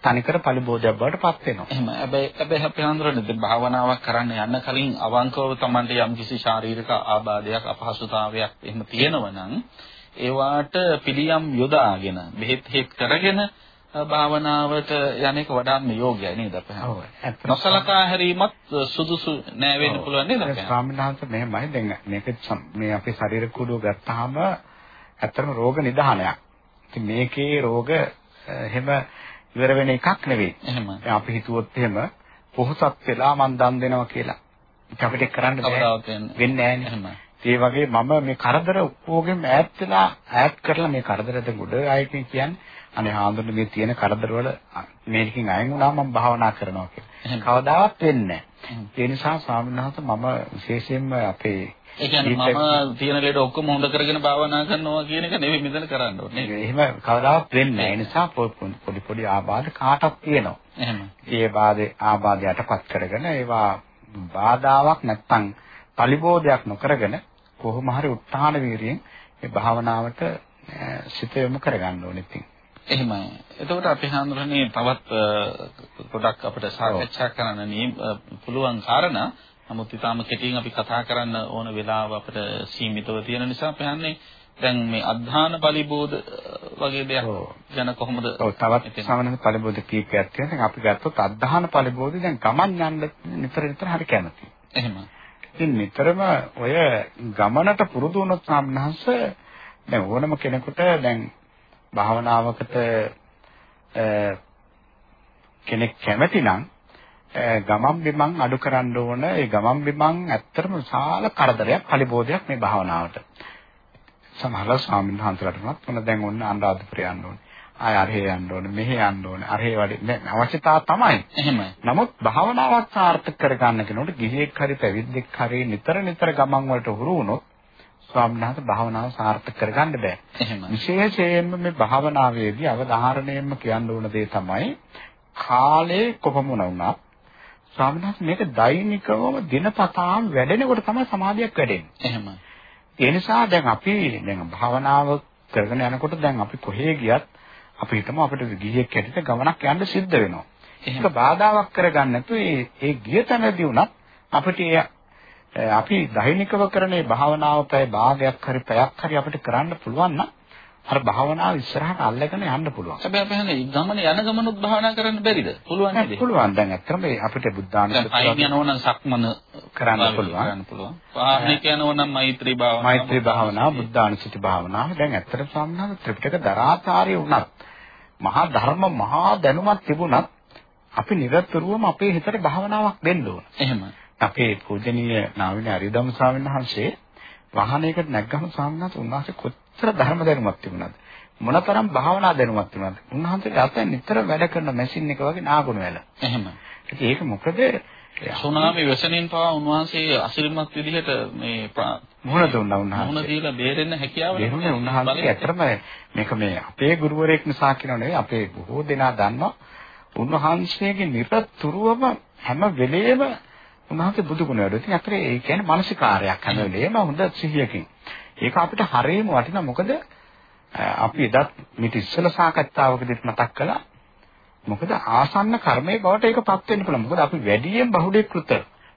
තනිකර පරිබෝධයක් බවට පත් වෙනවා. එහෙම. හැබැයි හැබැයි අපි හඳුරන්නේ දැන් භාවනාවක් කරන්න යන්න කලින් අවංකව Tamante යම් කිසි ශාරීරික ආබාධයක් අපහසුතාවයක් එහෙම තියෙනවා නම් ඒවාට පිළියම් යොදාගෙන බෙහෙත් හේත් කරගෙන භාවනාවට යන්නේක වඩාත්ම යෝග්‍යයි නේද අපේ? ඔව්. නොසලකා හැරීමත් සුදුසු නෑ වෙන්න පුළුවන් නේද අපේ? ස්වාමීන් වහන්සේ මෙහෙමයි දැන් මේක මේ අපේ ශරීර කුඩුව ගත්තාම ඇත්තටම රෝග නිදානයක්. ඉතින් මේකේ රෝග එහෙම ඉවර වෙන එකක් නෙවෙයි. එහෙම. අපි හිතුවොත් එහෙම පොහොසත් වෙලා මන් දන් දෙනවා කියලා. ඒක අපිට කරන්න බෑ. වෙන්නේ නැහැ. ඒ වගේ මම මේ කරදර ඔක්කොගෙම ඈත් වෙලා ඈත් කරලා මේ කරදරද ගොඩ ආයතන කියන්නේ අනේ හාමුදුරනේ මේ තියෙන කරදරවල මේකකින් අයින් වුණා මම භාවනා කරනවා කියලා. කවදාවත් වෙන්නේ නැහැ. ඒ නිසා ස්වාමීන් වහන්සේ මම විශේෂයෙන්ම අපේ ඒ කියන්නේ මම තියෙන ලේට ඔක්කොම හොඳ කරගෙන භාවනා කරනවා කියන එක නෙවෙයි මෙතන කරන්න ඕනේ. එහෙම කවදාවත් වෙන්නේ නැහැ. ඒ නිසා පොඩි පොඩි ආබාධ කාටක් තියෙනවා. එහෙම. ඒ බාධේ ආබාධයටපත් කරගෙන ඒවා බාධාවක් නැත්තම් පරිබෝධයක් නොකරගෙන කොහොම හරි උත්හාන වීරියෙන් මේ භාවනාවට සිත යොමු කරගන්න ඕනේ ඉතින්. එහෙමයි. එතකොට අපි හඳුනන්නේ තවත් පොඩක් අපිට සාකච්ඡා කරන්න පුළුවන් කාරණා නමුත් ඊටාම කෙටියෙන් අපි කතා කරන්න ඕන වෙලාව අපිට සීමිතව තියෙන නිසා අපි හන්නේ දැන් මේ අධධාන පරිබෝධ වගේ දෙයක් ගැන කොහොමද ඔව් තවත් සාමාන්‍ය පරිබෝධ කීපයක් තියෙනවා. අපි ගත්තොත් අධධාන පරිබෝධ දැන් ගමන් යන්න නිතර නිතර හරි කැමතියි. එහෙම. ඉතින් නිතරම ඔය ගමනට පුරුදු වුණොත් සම්හංශ දැන් ඕනම කෙනෙකුට දැන් භාවනාවකට කෙනෙක් කැමති නම් ගමන් බිමන් අඩු කරන්න ඕන. ඒ ගමන් බිමන් ඇත්තටම විශාල කරදරයක් පරිබෝධයක් මේ භාවනාවට. සමහර ස්වාමීන් වහන්සේලාටවත් මොන දැන් ඔන්න අනුරාධපුර යන්න ඕනේ. ආය අරහෙ යන්න ඕනේ මෙහෙ යන්න ඕනේ. අරහෙ වඩේ අවශ්‍යතාව තමයි. එහෙමයි. නමුත් භාවනාවක් සාර්ථක කරගන්න කෙනෙකුට ගිහියෙක් හරි පැවිද්දෙක් හරි නිතර නිතර ගමන් වලට හුරු වුණොත් ස්වාමීන් වහන්සේ භාවනාව සාර්ථක කරගන්න බෑ විශේෂයෙන්ම මේ භාවනාවේදී අවධාරණයෙන්ම කියන්න ඕන දේ තමයි කාලේ කොහොම වුණත් ස්වාමීන් වහන්සේ මේක දෛනිකවම දිනපතාම වැඩෙනකොට තමයි සමාධියක් වැඩෙන්නේ. එහෙමයි. ඒ නිසා දැන් අපි දැන් භාවනාව කරගෙන යනකොට දැන් අපි කොහේ ගියත් අපි හිතමු අපිට ගිහියෙක් හැටියට ගමනක් යන්න සිද්ධ වෙනවා. ඒක බාධාවක් කරගන්න නැතුව ඒ ගිය තැනදී උනත් අපිට අපි දෛනිකව කරන භාවනාව පැය භාගයක් හරි පැයක් හරි අපිට කරන්න පුළුවන් නම් අර භාවනාව ඉස්සරහට අල්ලගෙන යන්න පුළුවන්. හැබැයි අපි හන්නේ ගමන යන ගමනොත් භාවනා කරන්න බැරිද? පුළුවන් නේද? පුළුවන්. දැන් ඇත්තටම අපිට බුද්ධානුස්සතිය පයින් යනවනම් සක්මන කරන්න පුළුවන්. කරන්න පුළුවන්. වාහනයක යනවනම් මෛත්‍රී භාවනාව. මෛත්‍රී භාවනාව, බුද්ධානුස්සති භාවනාව දැන් ඇත්තටම සම්මාන ත්‍රිපිටක දරාචාර්ය වුණත් මහා ධර්ම මහා දැනුමක් තිබුණත් අපි නිරතුරුවම අපේ හිතට භාවනාවක් දෙන්න ඕන. එහෙම. අපේ පූජනීය නාවිනේ අරිදම් ස්වාමීන් වහන්සේ වාහනයකට නැග්ගම ස්වාමීන් වහන්සේ උන්වහන්සේ කොච්චර ධර්ම දැනුමක් තිබුණාද? මොනතරම් භාවනා දැනුමක් තිබුණාද? උන්වහන්සේගේ අතෙන් නිතර වැඩ කරන මැෂින් එක වගේ නාගුණ වෙලා. එහෙම. ඒක මොකද? සුනාමි වැසෙනින් පවා උන්වහන්සේ අසිරිමත් විදිහට මේ මුහුණ දුන්නා උන්වහන්සේ. මුහුණ දීලා බේරෙන්න හැකියාව ලැබුණේ උන්වහන්සේ ඇත්තටම මේක මේ අපේ ගුරුවරයෙක් නිසා කියනව නෙවෙයි අපේ බොහෝ දෙනා දන්නවා. උන්වහන්සේගේ නිරතුරුවම හැම වෙලේම උන්වහන්සේ බුදු ගුණ වැඩ. ඉතින් අතරේ ඒ කියන්නේ මානසිකාරයක් හැම වෙලේම හොඳ සිහියකින්. ඒක අපිට හරියම වටිනා මොකද අපි එදත් මිට ඉස්සල සාකච්ඡාවකදීත් මතක් කළා. මොකද ආසන්න කර්මයේ බවට ඒකපත් වෙන්න පුළුවන්. මොකද අපි වැඩියෙන් බහුලීකృత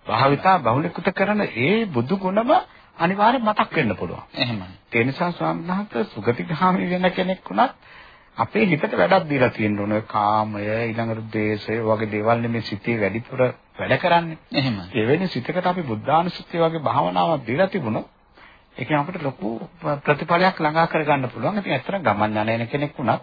භාවිතා බහුලීකృత කරන ඒ බුදු ගුණම අනිවාර්යෙන් මතක් වෙන්න පුළුවන්. එහෙමයි. ඒ නිසා ස්වාමීන් වහන්සේ සුගතිගාමී වෙන කෙනෙක් වුණත් අපේ හිතට වැඩක් දීලා තියෙන්න ඕනේ. කාමය, ඊළඟට ද්වේෂය වගේ දේවල් නෙමෙයි සිතේ වැඩිපුර වැඩ කරන්නේ. එහෙම. ඒ වෙන්නේ සිතකට අපි බුද්ධානුස්සතිය වගේ භාවනාවක් දීලා තිබුණොත් ඒකෙන් අපිට ලොකු ප්‍රතිඵලයක් ළඟා කරගන්න පුළුවන්. ඉතින් ඇත්තට ගමන් යන එන කෙනෙක් වුණත්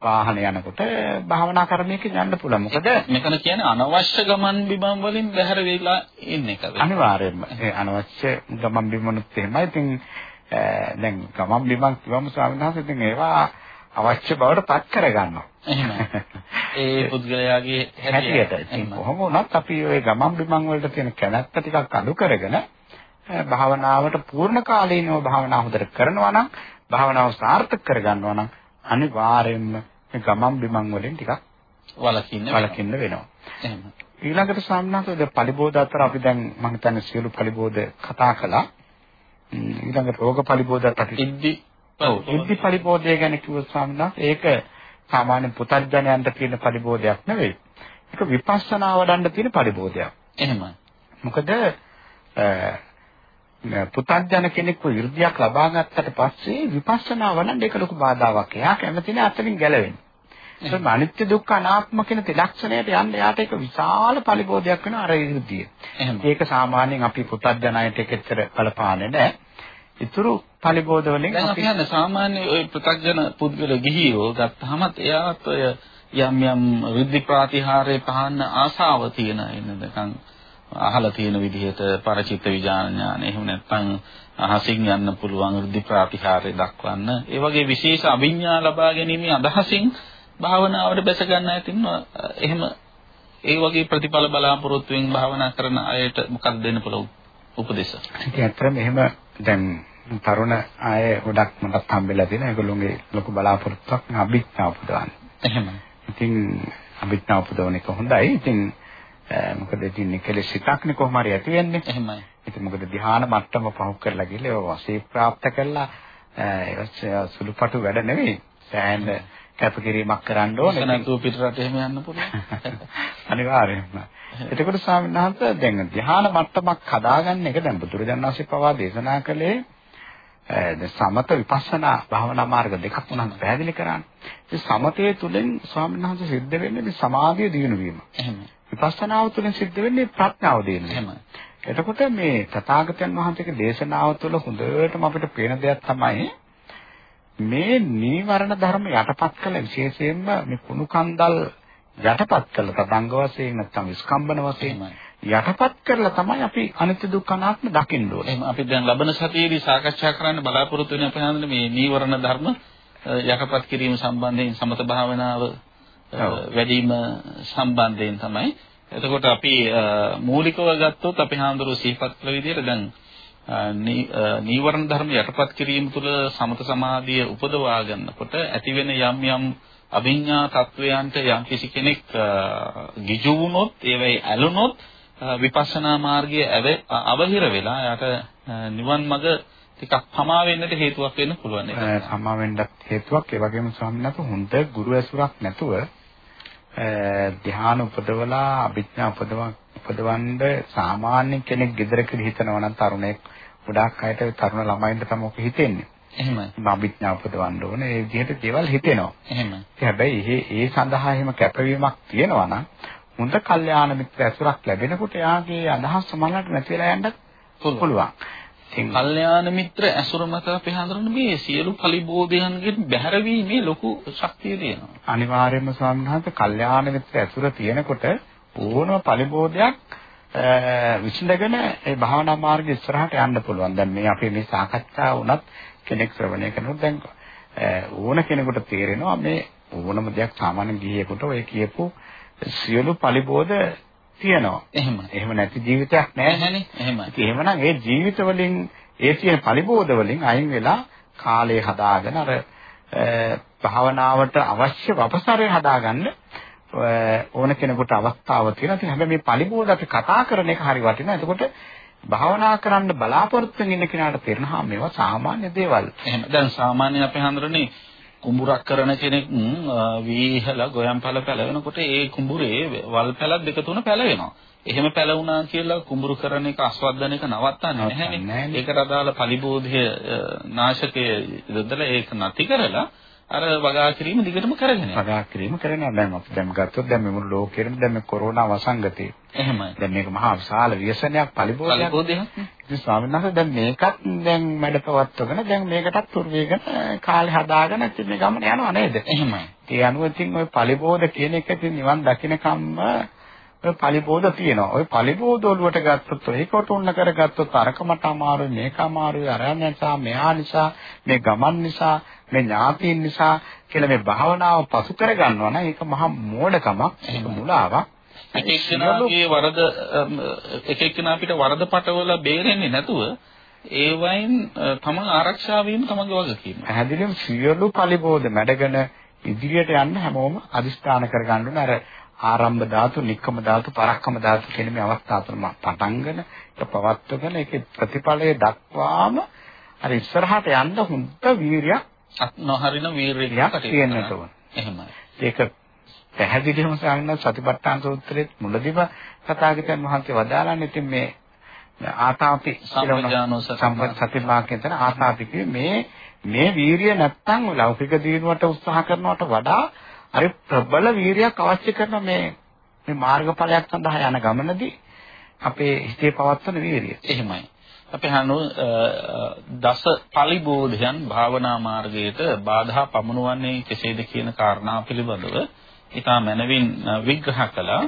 වාහන යනකොට භාවනා කර්මයකින් යන්න පුළුවන්. මොකද මෙතන කියන්නේ අනවශ්‍ය ගමන් බිමන් වලින් බැහැර වෙලා ඉන්න එක. අනිවාර්යයෙන්ම. ඒ අනවශ්‍ය ගමන් බිමනුත් එහෙමයි. ඉතින් දැන් ගමන් බිමන් කිව්වම ස්වාමීන් වහන්සේ ඉතින් ඒවා අවශ්‍ය බවට පත් කරගන්නවා. එහෙමයි. ඒ පුද්ගලයාගේ හැටියට. ඉතින් කොහොම වුණත් අපි ওই ගමන් බිමන් වලට තියෙන කැමැත්ත ටිකක් අඩු කරගෙන භාවනාවට පූර්ණ කාලීනව භාවනා හොඳට කරනවා නම් භාවනාව සාර්ථක කරගන්නවා නම් අනිවාර්යයෙන්ම මේ ගමන් බිමන් වලින් ටිකක් වලකින්න වලකින්න වෙනවා. එහෙම. ඊළඟට සාමනාතද පලිබෝධ අතර අපි දැන් මම හිතන්නේ සියලු පලිබෝධ කතා කළා. ඊළඟට රෝග පලිබෝධත් අපි ඉද්දි ඔව් බුද්ධි පරිබෝධය ගැන කිව්ව ස්වාමීන් වහන්සේ ඒක සාමාන්‍ය පුතත්ජනයන්ට තියෙන පරිබෝධයක් නෙවෙයි. ඒක විපස්සනා වඩන්න තියෙන පරිබෝධයක්. එහෙම. මොකද පුතත්ජන කෙනෙක්ව irdiyak ලබා ගත්තට පස්සේ විපස්සනා වඩන්න ඒක ලොකු බාධාවක්. එයා කැමති නැහැ අතරින් ගැලවෙන්න. ඒකම අනිත්‍ය දුක්ඛ අනාත්ම කියන ත්‍රිලක්ෂණයට යන්න යාට ඒක විශාල පරිබෝධයක් වෙන අර irdiye. ඒක සාමාන්‍යයෙන් අපි පුතත්ජනයට එකතර බලපාන්නේ නැහැ. ඉතුරු පරිබෝධ වලින් දැන් අපි හන්නේ සාමාන්‍ය ওই ප්‍රත්‍යජන පුද්ගල ගිහියෝ ගත්තහමත් එයාත් ඔය යම් යම් රිද්දි ප්‍රාතිහාරයේ පහන්න ආසාව තියෙන එන නිකන් අහලා තියෙන විදිහට පරචිත්ත විඥාන එහෙම නැත්නම් අහසින් යන්න පුළුවන් වෘද්ධි ප්‍රාතිහාර්ය දක්වන්න ඒ වගේ විශේෂ අභිඥා ලබා ගැනීමේ අදහසින් භාවනාවට බැස ගන්න ඇතින් එහෙම ඒ වගේ ප්‍රතිඵල බලාපොරොත්තුෙන් භාවනා කරන අයට මොකක්ද දෙන්න පුළුවන් උපදේශ? ඉතින් ඇත්තටම එහෙම දැන් තරුණ අය ගොඩක් මටත් හම්බෙලා තියෙනවා. ඒගොල්ලෝගේ ලොකු බලාපොරොත්තුවක් අභිඥා උපදවන්න. එහෙම. ඉතින් අභිඥා උපදවන එක හොඳයි. ඉතින් මොකද ඉතින් කෙලෙස් හිතක්නේ කොහොම හරි ඇති වෙන්නේ. එහෙමයි. ඉතින් මොකද ධ්‍යාන මට්ටම පහු කරලා ගිහලා ඒව වශී ප්‍රාප්ත කරලා ඒ සුළුපටු වැඩ නෙවෙයි. සෑහෙන කැපකිරීමක් කරන්න ඕනේ. නැතුව පිටරට එහෙම යන්න පුළුවන්. අනිවාර්යයෙන්ම. එතකොට ස්වාමීන් වහන්සේ දැන් ධ්‍යාන මට්ටමක් හදාගන්න එක දැන් බුදුරජාණන් වහන්සේ පවා දේශනා කළේ සමත විපස්සනා භාවනා මාර්ග දෙකක් උනන් පැහැදිලි කරන්නේ. ඒ සමතයේ තුලින් ස්වාමීන් වහන්සේ සිද්ධ වෙන්නේ මේ සමාධිය දිනු වීම. එහෙම. විපස්සනාව තුලින් සිද්ධ වෙන්නේ ප්‍රඥාව දිනු වීම. එතකොට මේ තථාගතයන් වහන්සේගේ දේශනාව තුළ හොඳටම අපිට පේන දෙයක් තමයි මේ නීවරණ ධර්ම යටපත් කළ විශේෂයෙන්ම මේ කුණු කන්දල් යටපත් කළ තදංග වශයෙන් නැත්නම් විස්කම්බන වශයෙන් යටපත් කරලා තමයි අපි අනිත්‍ය දුක්ඛ අනාත්ම දකින්න ඕනේ. එහෙනම් අපි දැන් ලබන සතියේදී සාකච්ඡා කරන්න බලාපොරොත්තු වෙන අපේ හන්දනේ මේ නීවරණ ධර්ම යටපත් කිරීම සම්බන්ධයෙන් සමත භාවනාව වැඩිම සම්බන්ධයෙන් තමයි. එතකොට අපි මූලිකව ගත්තොත් අපි හාමුදුරුවෝ සිහිපත් කළ විදිහට දැන් නීවරණ ධර්ම යටපත් කිරීම තුළ සමත සමාධිය උපදවා ගන්නකොට ඇතිවෙන යම් යම් අභිඥා තත්වයන්ට යම් කිසි කෙනෙක් ගිජු වුණොත් ඒවයි ඇලුනොත් විපස්සනා මාර්ගයේ අවහිර වෙලා යාට නිවන් මඟ ටිකක් පමා වෙන්නට හේතුවක් වෙන්න පුළුවන් ඒක. සමා වෙන්නත් හේතුවක් ඒ වගේම ස්වාමීන් වහන්සේ හොඳ ගුරු ඇසුරක් නැතුව ධ්‍යාන උපදවලා අභිඥා උපදව උපදවන්න සාමාන්‍ය කෙනෙක් ගෙදරකදී හිතනවා නම් තරුණයෙක් ගොඩාක් අයට තරුණ ළමයින්ට තමයි ඔක හිතෙන්නේ. එහෙමයි. අභිඥා උපදවන්න ඕනේ. ඒ විදිහට දේවල් හිතෙනවා. එහෙමයි. හැබැයි ඒ ඒ සඳහා එහෙම කැපවීමක් තියෙනවා නම් හොඳ කල්යාණ මිත්‍ර ඇසුරක් ලැබෙනකොට එයාගේ අදහස් සමහරවිට නැති වෙලා යන්නත් පුළුවන්. ඉතින් කල්යාණ මිත්‍ර ඇසුර මත අපි හඳුනන මේ සියලු පරිබෝධයන්ගෙන් බැහැරවීමේ ලොකු ශක්තිය තියෙනවා. අනිවාර්යයෙන්ම ස්වාමීන් වහන්සේ කල්යාණ මිත්‍ර ඇසුර තියෙනකොට ඕනම පරිබෝධයක් විසඳගෙන ඒ භාවනා මාර්ගය ඉස්සරහට යන්න පුළුවන්. දැන් මේ අපේ මේ සාකච්ඡාව වුණත් කෙනෙක් ශ්‍රවණය කරනකොට දැන් ඕන කෙනෙකුට තේරෙනවා මේ ඕනම දෙයක් සාමාන්‍ය ගිහියෙකුට ඔය කියපු සියලු පරිබෝධ තියෙනවා. එහෙම. එහෙම නැති ජීවිතයක් නැහැ. එහෙමයි. ඉතින් එහෙමනම් ඒ ජීවිත වලින් ඒ තියෙන පරිබෝධ වලින් අයින් වෙලා කාලය හදාගෙන අර භාවනාවට අවශ්‍ය වපසරය හදාගන්න ඕන කෙනෙකුට අවස්ථාව තියෙනවා. ඉතින් හැබැයි මේ පරිබෝධ අපි කතා කරන එක හරි වටිනවා. එතකොට භාවනා කරන්න බලාපොරොත්තු වෙන කෙනාට තේරෙනවා මේවා සාමාන්‍ය දේවල්. එහෙම. දැන් සාමාන්‍ය අපේ හඳුරන්නේ කුඹුරක් කරන කෙනෙක් වීහලා ගොයම් පැල පැලවෙනකොට ඒ කුඹුරේ වල් පැලක් දෙක තුන පැලවෙනවා. එහෙම පැලවුණා කියලා කුඹුරු කරන එක අස්වද්දන එක නවත්තන්නේ නැහැනේ. ඒකට අදාළ පරිබෝධය නාශකයේ යොදලා ඒක නැති කරලා අර වගා කිරීම දිගටම කරගෙන යනවා. වගා කිරීම කරනවා. දැන් අපි දැන් ගත්තොත් දැන් මේ මුළු ලෝකෙරම දැන් මේ කොරෝනා වසංගතේ. එහෙමයි. දැන් මේක මහා විශාල ව්‍යසනයක් පරිබෝධයක්. පරිබෝධයක්. ඉතින් ස්වාමීන් වහන්සේ දැන් මේකත් දැන් මැඩපවත්වගෙන දැන් මේකටත් තුර්වේගෙන කාලේ හදාගෙන ඉතින් මේ ගමන යනවා නේද? එහෙමයි. ඒ අනුව ඉතින් ওই පරිබෝධ කියන එක ඉතින් නිවන් දකින්නකම්ම ඔය පලිබෝධ තියෙනවා. ඔය පලිබෝධ වලට ගත්තොත් ඒකට උන්න කරගත්තොත් අරකමට අමාරුයි මේක අමාරුයි අර නිසා මෙහා නිසා මේ ගමන් නිසා මේ ඥාතීන් නිසා කියලා මේ භාවනාව පසු කරගන්නවා නම් ඒක මහා මෝඩකමක් ඒක මුලාවක්. එක එක්කෙනාගේ වරද එක එක්කෙනා අපිට වරද පටවල බේරෙන්නේ නැතුව ඒ වයින් තමන් ආරක්ෂා වීම තමන්ගේ වගකීම. පැහැදිලිවම සියලු පලිබෝධ මැඩගෙන ඉදිරියට යන්න හැමෝම අදිස්ථාන කරගන්න ඕනේ. අර ආරම්භ ධාතු, නික්කම ධාතු, පරක්කම ධාතු කියන මේ අවස්ථා තුනම පටන්ගෙන ඒක පවත්වගෙන ඒකේ ප්‍රතිඵලය දක්වාම අර ඉස්සරහට යන්න හොඳ වීරියක් නොහරින වීරියක් තියෙන්නට ඕන. එහෙමයි. ඒක පැහැදිලිවම සාමිනා සතිපට්ඨාන සූත්‍රයේ මුලදීම කථාගතයන් වහන්සේ වදාළන්නේ ඉතින් මේ ආතාපි සම්පජානෝ සතිමාකෙන් තන ආතාපි මේ මේ වීරිය නැත්තම් ලෞකික දිනුවට උත්සාහ කරනවට වඩා හරි ප්‍රබල වීරියක් අවශ්‍ය කරන මේ මේ මාර්ගඵලයක් සඳහා යන ගමනදී අපේ හිතේ පවත්වන වීරිය. එහෙමයි. අපි හනු දස පරිබෝධයන් භාවනා මාර්ගයට බාධා පමුණුවන්නේ කෙසේද කියන කාරණා පිළිබඳව ඉතා මනවින් විග්‍රහ කළා.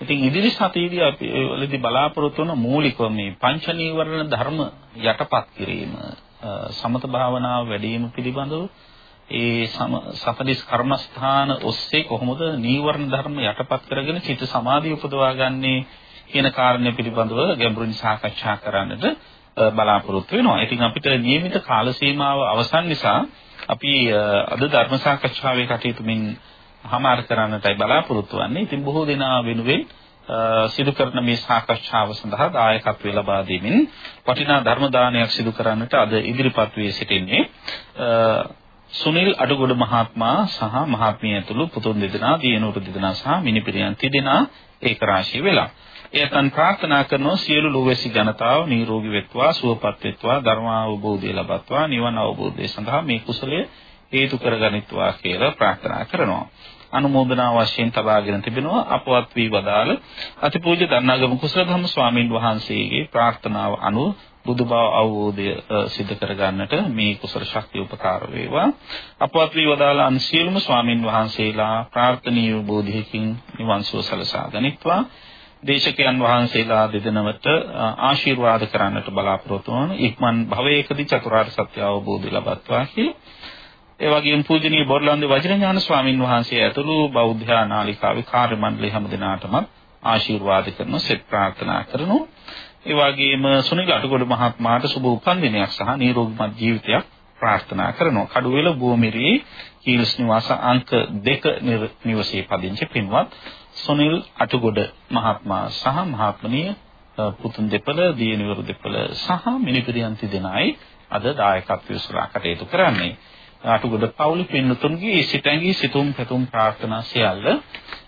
ඉතින් ඉදිරි සතියේදී අපි වලදී බලාපොරොත්තු වන මූලිකව මේ පංච නීවරණ ධර්ම යටපත් කිරීම සමත භාවනාව වැඩි වීම පිළිබඳව ඒ සතලිස් කර්මස්ථාන ඔස්සේ කොහොමද නීවරණ ධර්ම යටපත් කරගෙන චිත්ත සමාධිය උපදවා ගන්නේ කියන කාරණය පිළිබඳව ගැඹුරින් සාකච්ඡා කරන්නට බලාපොරොත්තු වෙනවා. ඉතින් අපිට නියමිත කාල සීමාව අවසන් නිසා අපි අද ධර්ම සාකච්ඡාවේ කටයුතු මින් හමාර කරන්නටයි බලාපොරොත්තු වෙන්නේ. ඉතින් බොහෝ දෙනා වෙනුවෙන් සිදු කරන මේ සාකච්ඡාව සඳහා දායකත්වය ලබා දෙමින් වටිනා ධර්ම දානයක් සිදු කරන්නට අද ඉදිරිපත් වී සිටින්නේ සුනිල් අඩුගොඩ මහත්මයා සහ මහත්මිය ඇතුළු පුතුන් දෙදෙනා දියණුවරු දෙදෙනා සහ මිනිපිරියන් තිදෙනා ඒක රාශිය වෙලා එයතන් ප්‍රාර්ථනා කරනවා සියලු ලෝවැසි ජනතාව නිරෝගී වෙත්වා සුවපත් වෙත්වා ධර්ම අවබෝධය ලබත්වා නිවන අවබෝධය සඳහා මේ කුසලය හේතු කරගනිත්වා කියලා ප්‍රාර්ථනා කරනවා. අනුමෝදනා වශයෙන් තබාගෙන තිබෙනවා අපවත් වී වදාළ අතිපූජ්‍ය දන්නාගම කුසල ධම්ම ස්වාමින් වහන්සේගේ ප්‍රාර්ථනාව අනුව බුදුබව අවබෝධය සිදු කරගන්නට මේ කුසල ශක්තිය උපකාර වේවා අපවත් වී වදාළ අන් සියලුම ස්වාමින් වහන්සේලා ප්‍රාර්ථනීය බෝධියකින් නිවන් සුව සලසා ගනිත්වා දේශකයන් වහන්සේලා දෙදෙනාට ආශිර්වාද කරන්නට බලාපොරොත්තු වන ඉක්මන් භවයකදී චතුරාර්ය සත්‍ය අවබෝධය ලබත්වා කියලා. ඒ වගේම පූජනීය බොරලන්දේ වජිරඥාන ස්වාමින් වහන්සේ ඇතුළු බෞද්ධ නාලිකාවේ කාර්ය මණ්ඩලය හැම දිනාටම ආශිර්වාද කරන සෙත් ප්‍රාර්ථනා කරනු. ඒ වගේම සුනිල් අටගොඩ මහත්මයාට සුබ උපන්දිනයක් සහ නිරෝගීමත් ජීවිතයක් ප්‍රාර්ථනා කරනවා. කඩුවෙල බෝමිරි කීල්ස් නිවාස අංක 2 නිවසේ පදිංචි පින්වත් සොනිල් අටුගොඩ මහත්මයා සහ මහත්මනිය පුතුන් දෙපළ දියණිවරු දෙපළ සහ මිනිපිරියන්ති දෙනයි අද දායකත්වයේ සුරා කටයුතු කරන්නේ. අටුගොඩ පවුලේ පින්නතුන්ගේ සිතැඟි සිතුම් පැතුම් ප්‍රාර්ථනා සියල්ල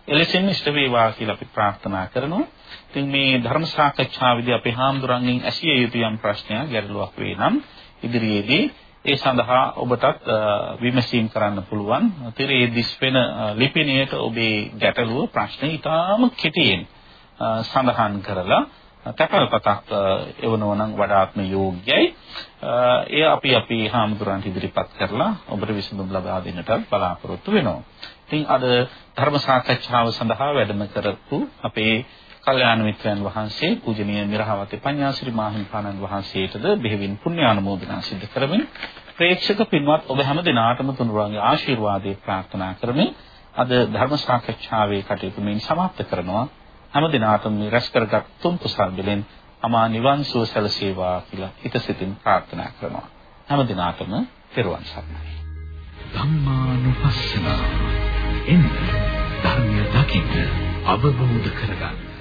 එලෙසින් ඉෂ්ට වේවා කියලා අපි ප්‍රාර්ථනා කරනවා. ඉතින් මේ ධර්ම සාකච්ඡාවේදී අපේ හාමුදුරන්ගෙන් ඇසිය යුතු යම් ප්‍රශ්නයක් ගැටලුවක් වේ නම් ඉදිරියේදී ඒ සඳහා ඔබටත් විමසීම් කරන්න පුළුවන්. තිරේ දිස් වෙන ලිපිණයට ඔබේ ගැටලුව ප්‍රශ්න ඉතාම කෙටියෙන් සඳහන් කරලා තැපල්පතක් එවනෝ නම් වඩාත්ම යෝග්‍යයි. එය අපි අපි හාමුදුරන්ට ඉදිරිපත් කරලා ඔබට විසඳුම් ලබා දෙන්නට බලාපොරොත්තු වෙනවා. ඉතින් අද ධර්ම සාකච්ඡාව සඳහා වැඩම කරපු අපේ කල්යාණ මිත්‍රයන් වහන්සේ පූජනීය මිරහවතේ පඤ්ඤාසිරි මාහිමිපාණන් වහන්සේටද බෙහෙවින් පුණ්‍ය ආනුමෝදනා සිදු කරමින් ප්‍රේක්ෂක පින්වත් ඔබ හැම දිනාටම තුනුරුවන්ගේ ආශිර්වාදේ ප්‍රාර්ථනා කරමින් අද ධර්ම සාකච්ඡාවේ කටයුතු මෙන් සමාප්ත කරනවා. හැම දිනාටම මේ රැස් කරගත් තුන් කුසල් වලින් අමා නිවන් සුව සැලසේවා කියලා හිතසිතින් ප්‍රාර්ථනා කරනවා. හැම දිනාටම පෙරවන් සරණයි. ධම්මානුපස්සන එන්න ධර්මය දකින්න අවබෝධ කරගන්න.